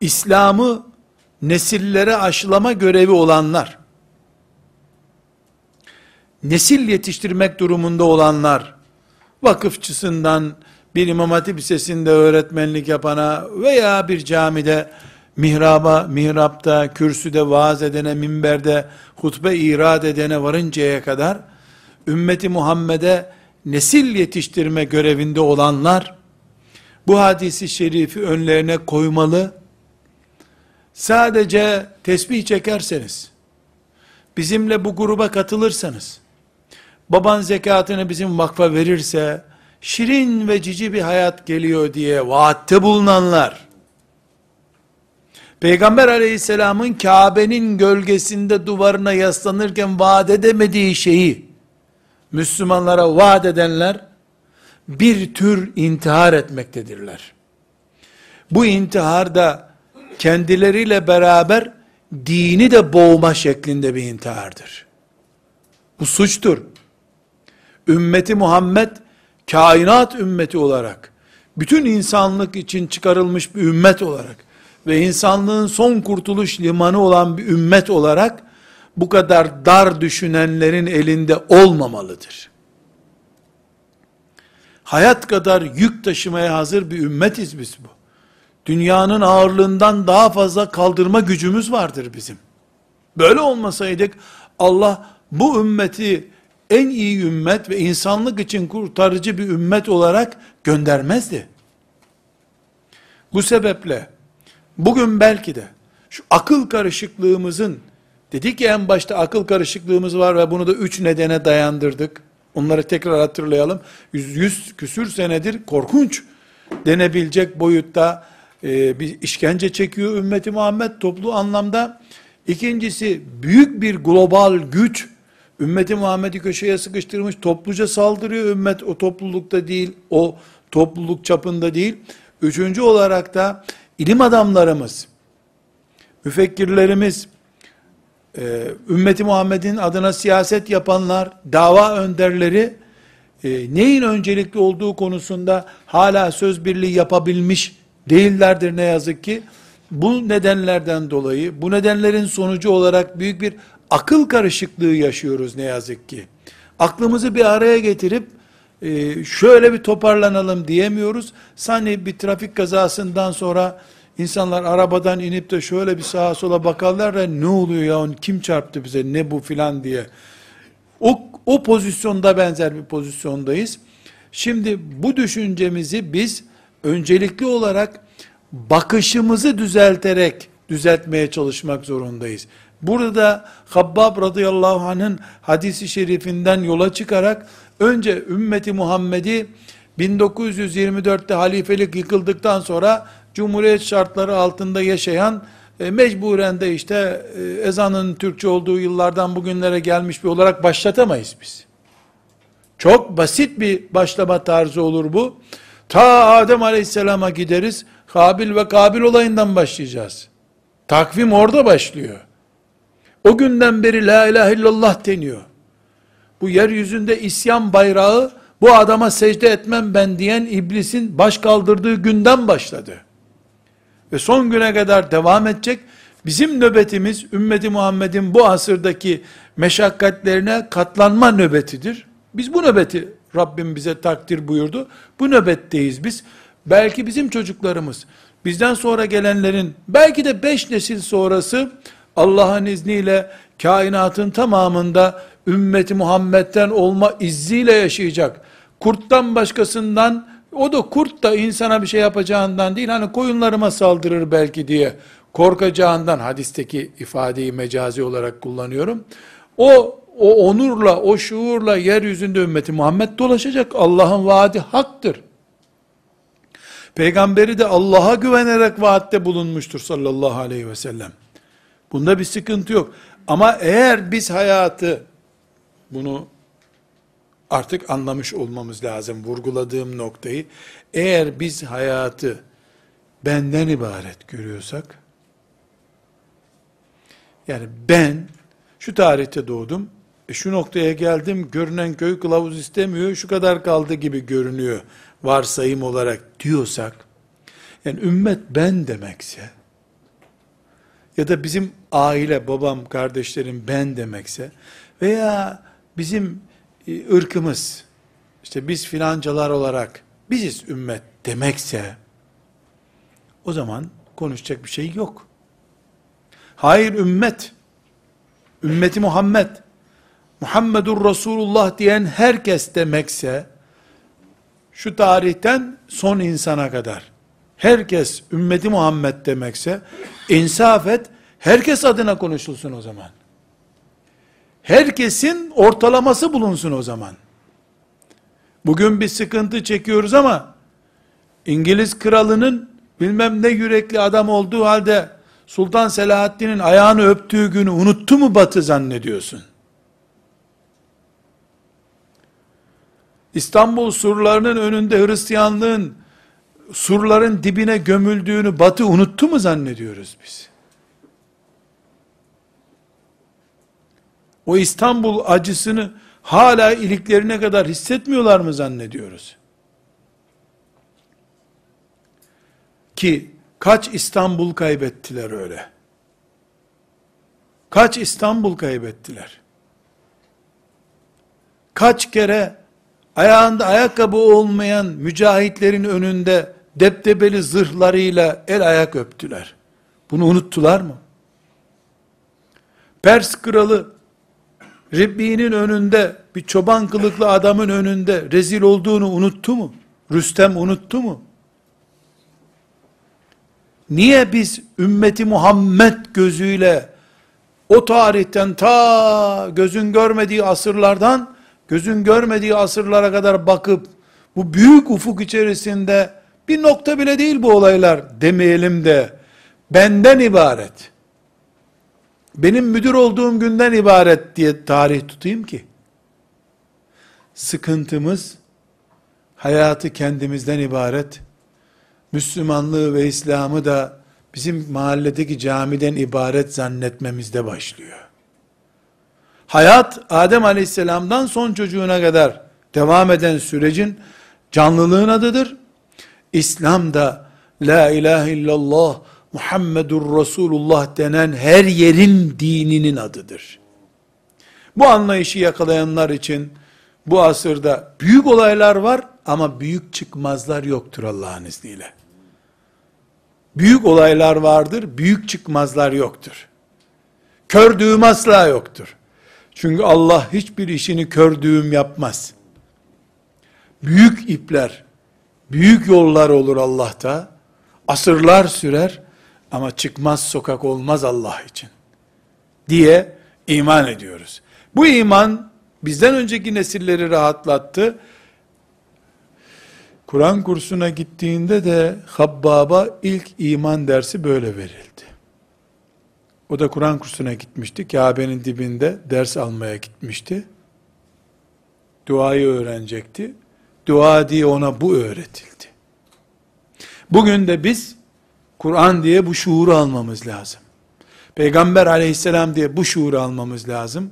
İslam'ı nesillere aşılama görevi olanlar, nesil yetiştirmek durumunda olanlar, vakıfçısından bir imam hatip lisesinde öğretmenlik yapana veya bir camide mihraba, mihrapta, kürsüde vaaz edene, minberde hutbe irad edene varıncaya kadar ümmeti Muhammed'e nesil yetiştirme görevinde olanlar bu hadisi şerifi önlerine koymalı. Sadece tesbih çekerseniz, bizimle bu gruba katılırsanız, baban zekatını bizim vakfa verirse, şirin ve cici bir hayat geliyor diye vaatte bulunanlar, Peygamber aleyhisselamın Kabe'nin gölgesinde duvarına yaslanırken vaat edemediği şeyi, Müslümanlara vaat edenler, bir tür intihar etmektedirler. Bu intihar da kendileriyle beraber dini de boğma şeklinde bir intihardır. Bu suçtur. Ümmeti Muhammed kainat ümmeti olarak bütün insanlık için çıkarılmış bir ümmet olarak ve insanlığın son kurtuluş limanı olan bir ümmet olarak bu kadar dar düşünenlerin elinde olmamalıdır hayat kadar yük taşımaya hazır bir ümmetiz biz bu. Dünyanın ağırlığından daha fazla kaldırma gücümüz vardır bizim. Böyle olmasaydık Allah bu ümmeti en iyi ümmet ve insanlık için kurtarıcı bir ümmet olarak göndermezdi. Bu sebeple bugün belki de şu akıl karışıklığımızın dedik ya en başta akıl karışıklığımız var ve bunu da üç nedene dayandırdık. Onları tekrar hatırlayalım. Yüz, yüz küsür senedir korkunç denebilecek boyutta e, bir işkence çekiyor ümmeti Muhammed toplu anlamda. İkincisi büyük bir global güç ümmeti Muhammed'i köşeye sıkıştırmış topluca saldırıyor. Ümmet o toplulukta değil, o topluluk çapında değil. Üçüncü olarak da ilim adamlarımız, müfekkirlerimiz, e, ümmeti Muhammed'in adına siyaset yapanlar, dava önderleri e, neyin öncelikli olduğu konusunda hala söz birliği yapabilmiş değillerdir ne yazık ki. Bu nedenlerden dolayı, bu nedenlerin sonucu olarak büyük bir akıl karışıklığı yaşıyoruz ne yazık ki. Aklımızı bir araya getirip e, şöyle bir toparlanalım diyemiyoruz. Sani bir trafik kazasından sonra insanlar arabadan inip de şöyle bir sağa sola bakarlar da ne oluyor ya kim çarptı bize ne bu filan diye. O, o pozisyonda benzer bir pozisyondayız. Şimdi bu düşüncemizi biz öncelikli olarak bakışımızı düzelterek düzeltmeye çalışmak zorundayız. Burada Habbab radıyallahu anh'ın hadisi şerifinden yola çıkarak önce ümmeti Muhammed'i 1924'te halifelik yıkıldıktan sonra Cumhuriyet şartları altında yaşayan e, mecburen de işte e, ezanın Türkçe olduğu yıllardan bugünlere gelmiş bir olarak başlatamayız biz. Çok basit bir başlama tarzı olur bu. Ta Adem Aleyhisselam'a gideriz. Kabil ve Kabil olayından başlayacağız. Takvim orada başlıyor. O günden beri la ilahe illallah deniyor. Bu yeryüzünde isyan bayrağı bu adama secde etmem ben diyen iblisin baş kaldırdığı günden başladı. Ve son güne kadar devam edecek. Bizim nöbetimiz ümmeti Muhammed'in bu asırdaki meşakkatlerine katlanma nöbetidir. Biz bu nöbeti Rabbim bize takdir buyurdu. Bu nöbetteyiz biz. Belki bizim çocuklarımız, bizden sonra gelenlerin, belki de beş nesil sonrası Allah'ın izniyle kainatın tamamında ümmeti Muhammed'den olma izziyle yaşayacak. Kurttan başkasından, o da kurt da insana bir şey yapacağından değil, hani koyunlarıma saldırır belki diye korkacağından, hadisteki ifadeyi mecazi olarak kullanıyorum. O, o onurla, o şuurla yeryüzünde ümmeti Muhammed dolaşacak. Allah'ın vaadi haktır. Peygamberi de Allah'a güvenerek vaatte bulunmuştur sallallahu aleyhi ve sellem. Bunda bir sıkıntı yok. Ama eğer biz hayatı bunu artık anlamış olmamız lazım vurguladığım noktayı. Eğer biz hayatı benden ibaret görüyorsak yani ben şu tarihte doğdum, e şu noktaya geldim, görünen köy kılavuz istemiyor, şu kadar kaldı gibi görünüyor varsayım olarak diyorsak, yani ümmet ben demekse, ya da bizim aile, babam, kardeşlerim ben demekse veya bizim ırkımız, işte biz filancalar olarak biziz ümmet demekse o zaman konuşacak bir şey yok. Hayır ümmet, ümmeti Muhammed, Muhammedur Resulullah diyen herkes demekse, şu tarihten son insana kadar, herkes ümmeti Muhammed demekse, insaf et, herkes adına konuşulsun o zaman. Herkesin ortalaması bulunsun o zaman. Bugün bir sıkıntı çekiyoruz ama, İngiliz kralının bilmem ne yürekli adam olduğu halde, Sultan Selahaddin'in ayağını öptüğü günü unuttu mu batı zannediyorsun? İstanbul surlarının önünde Hristiyanlığın surların dibine gömüldüğünü batı unuttu mu zannediyoruz biz? O İstanbul acısını hala iliklerine kadar hissetmiyorlar mı zannediyoruz? Ki kaç İstanbul kaybettiler öyle? Kaç İstanbul kaybettiler? Kaç kere ayağında ayakkabı olmayan mücahitlerin önünde deptebeli zırhlarıyla el ayak öptüler. Bunu unuttular mı? Pers kralı Ribbi'nin önünde bir çoban kılıklı adamın önünde rezil olduğunu unuttu mu? Rüstem unuttu mu? Niye biz ümmeti Muhammed gözüyle o tarihten ta gözün görmediği asırlardan gözün görmediği asırlara kadar bakıp bu büyük ufuk içerisinde bir nokta bile değil bu olaylar demeyelim de benden ibaret. Benim müdür olduğum günden ibaret diye tarih tutayım ki. Sıkıntımız hayatı kendimizden ibaret. Müslümanlığı ve İslam'ı da bizim mahalledeki camiden ibaret zannetmemizde başlıyor. Hayat Adem Aleyhisselam'dan son çocuğuna kadar devam eden sürecin canlılığın adıdır. İslam da la ilahe illallah Muhammedur Resulullah denen her yerin dininin adıdır. Bu anlayışı yakalayanlar için bu asırda büyük olaylar var ama büyük çıkmazlar yoktur Allah'ın izniyle. Büyük olaylar vardır, büyük çıkmazlar yoktur. Kör düğüm asla yoktur. Çünkü Allah hiçbir işini kör düğüm yapmaz. Büyük ipler, büyük yollar olur Allah'ta. Asırlar sürer ama çıkmaz sokak olmaz Allah için. Diye iman ediyoruz. Bu iman bizden önceki nesilleri rahatlattı. Kur'an kursuna gittiğinde de Habbab'a ilk iman dersi böyle verildi. O da Kur'an kursuna gitmişti. Kabe'nin dibinde ders almaya gitmişti. Duayı öğrenecekti. Dua diye ona bu öğretildi. Bugün de biz Kur'an diye bu şuuru almamız lazım. Peygamber aleyhisselam diye bu şuuru almamız lazım.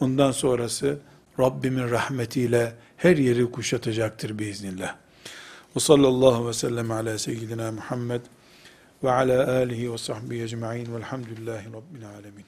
Ondan sonrası Rabbimin rahmetiyle her yeri kuşatacaktır biiznillah. Ve sallallahu ve sellem ala seyyidina Muhammed ve ala alihi ve sahbihi ecma'in velhamdülillahi rabbil alemin.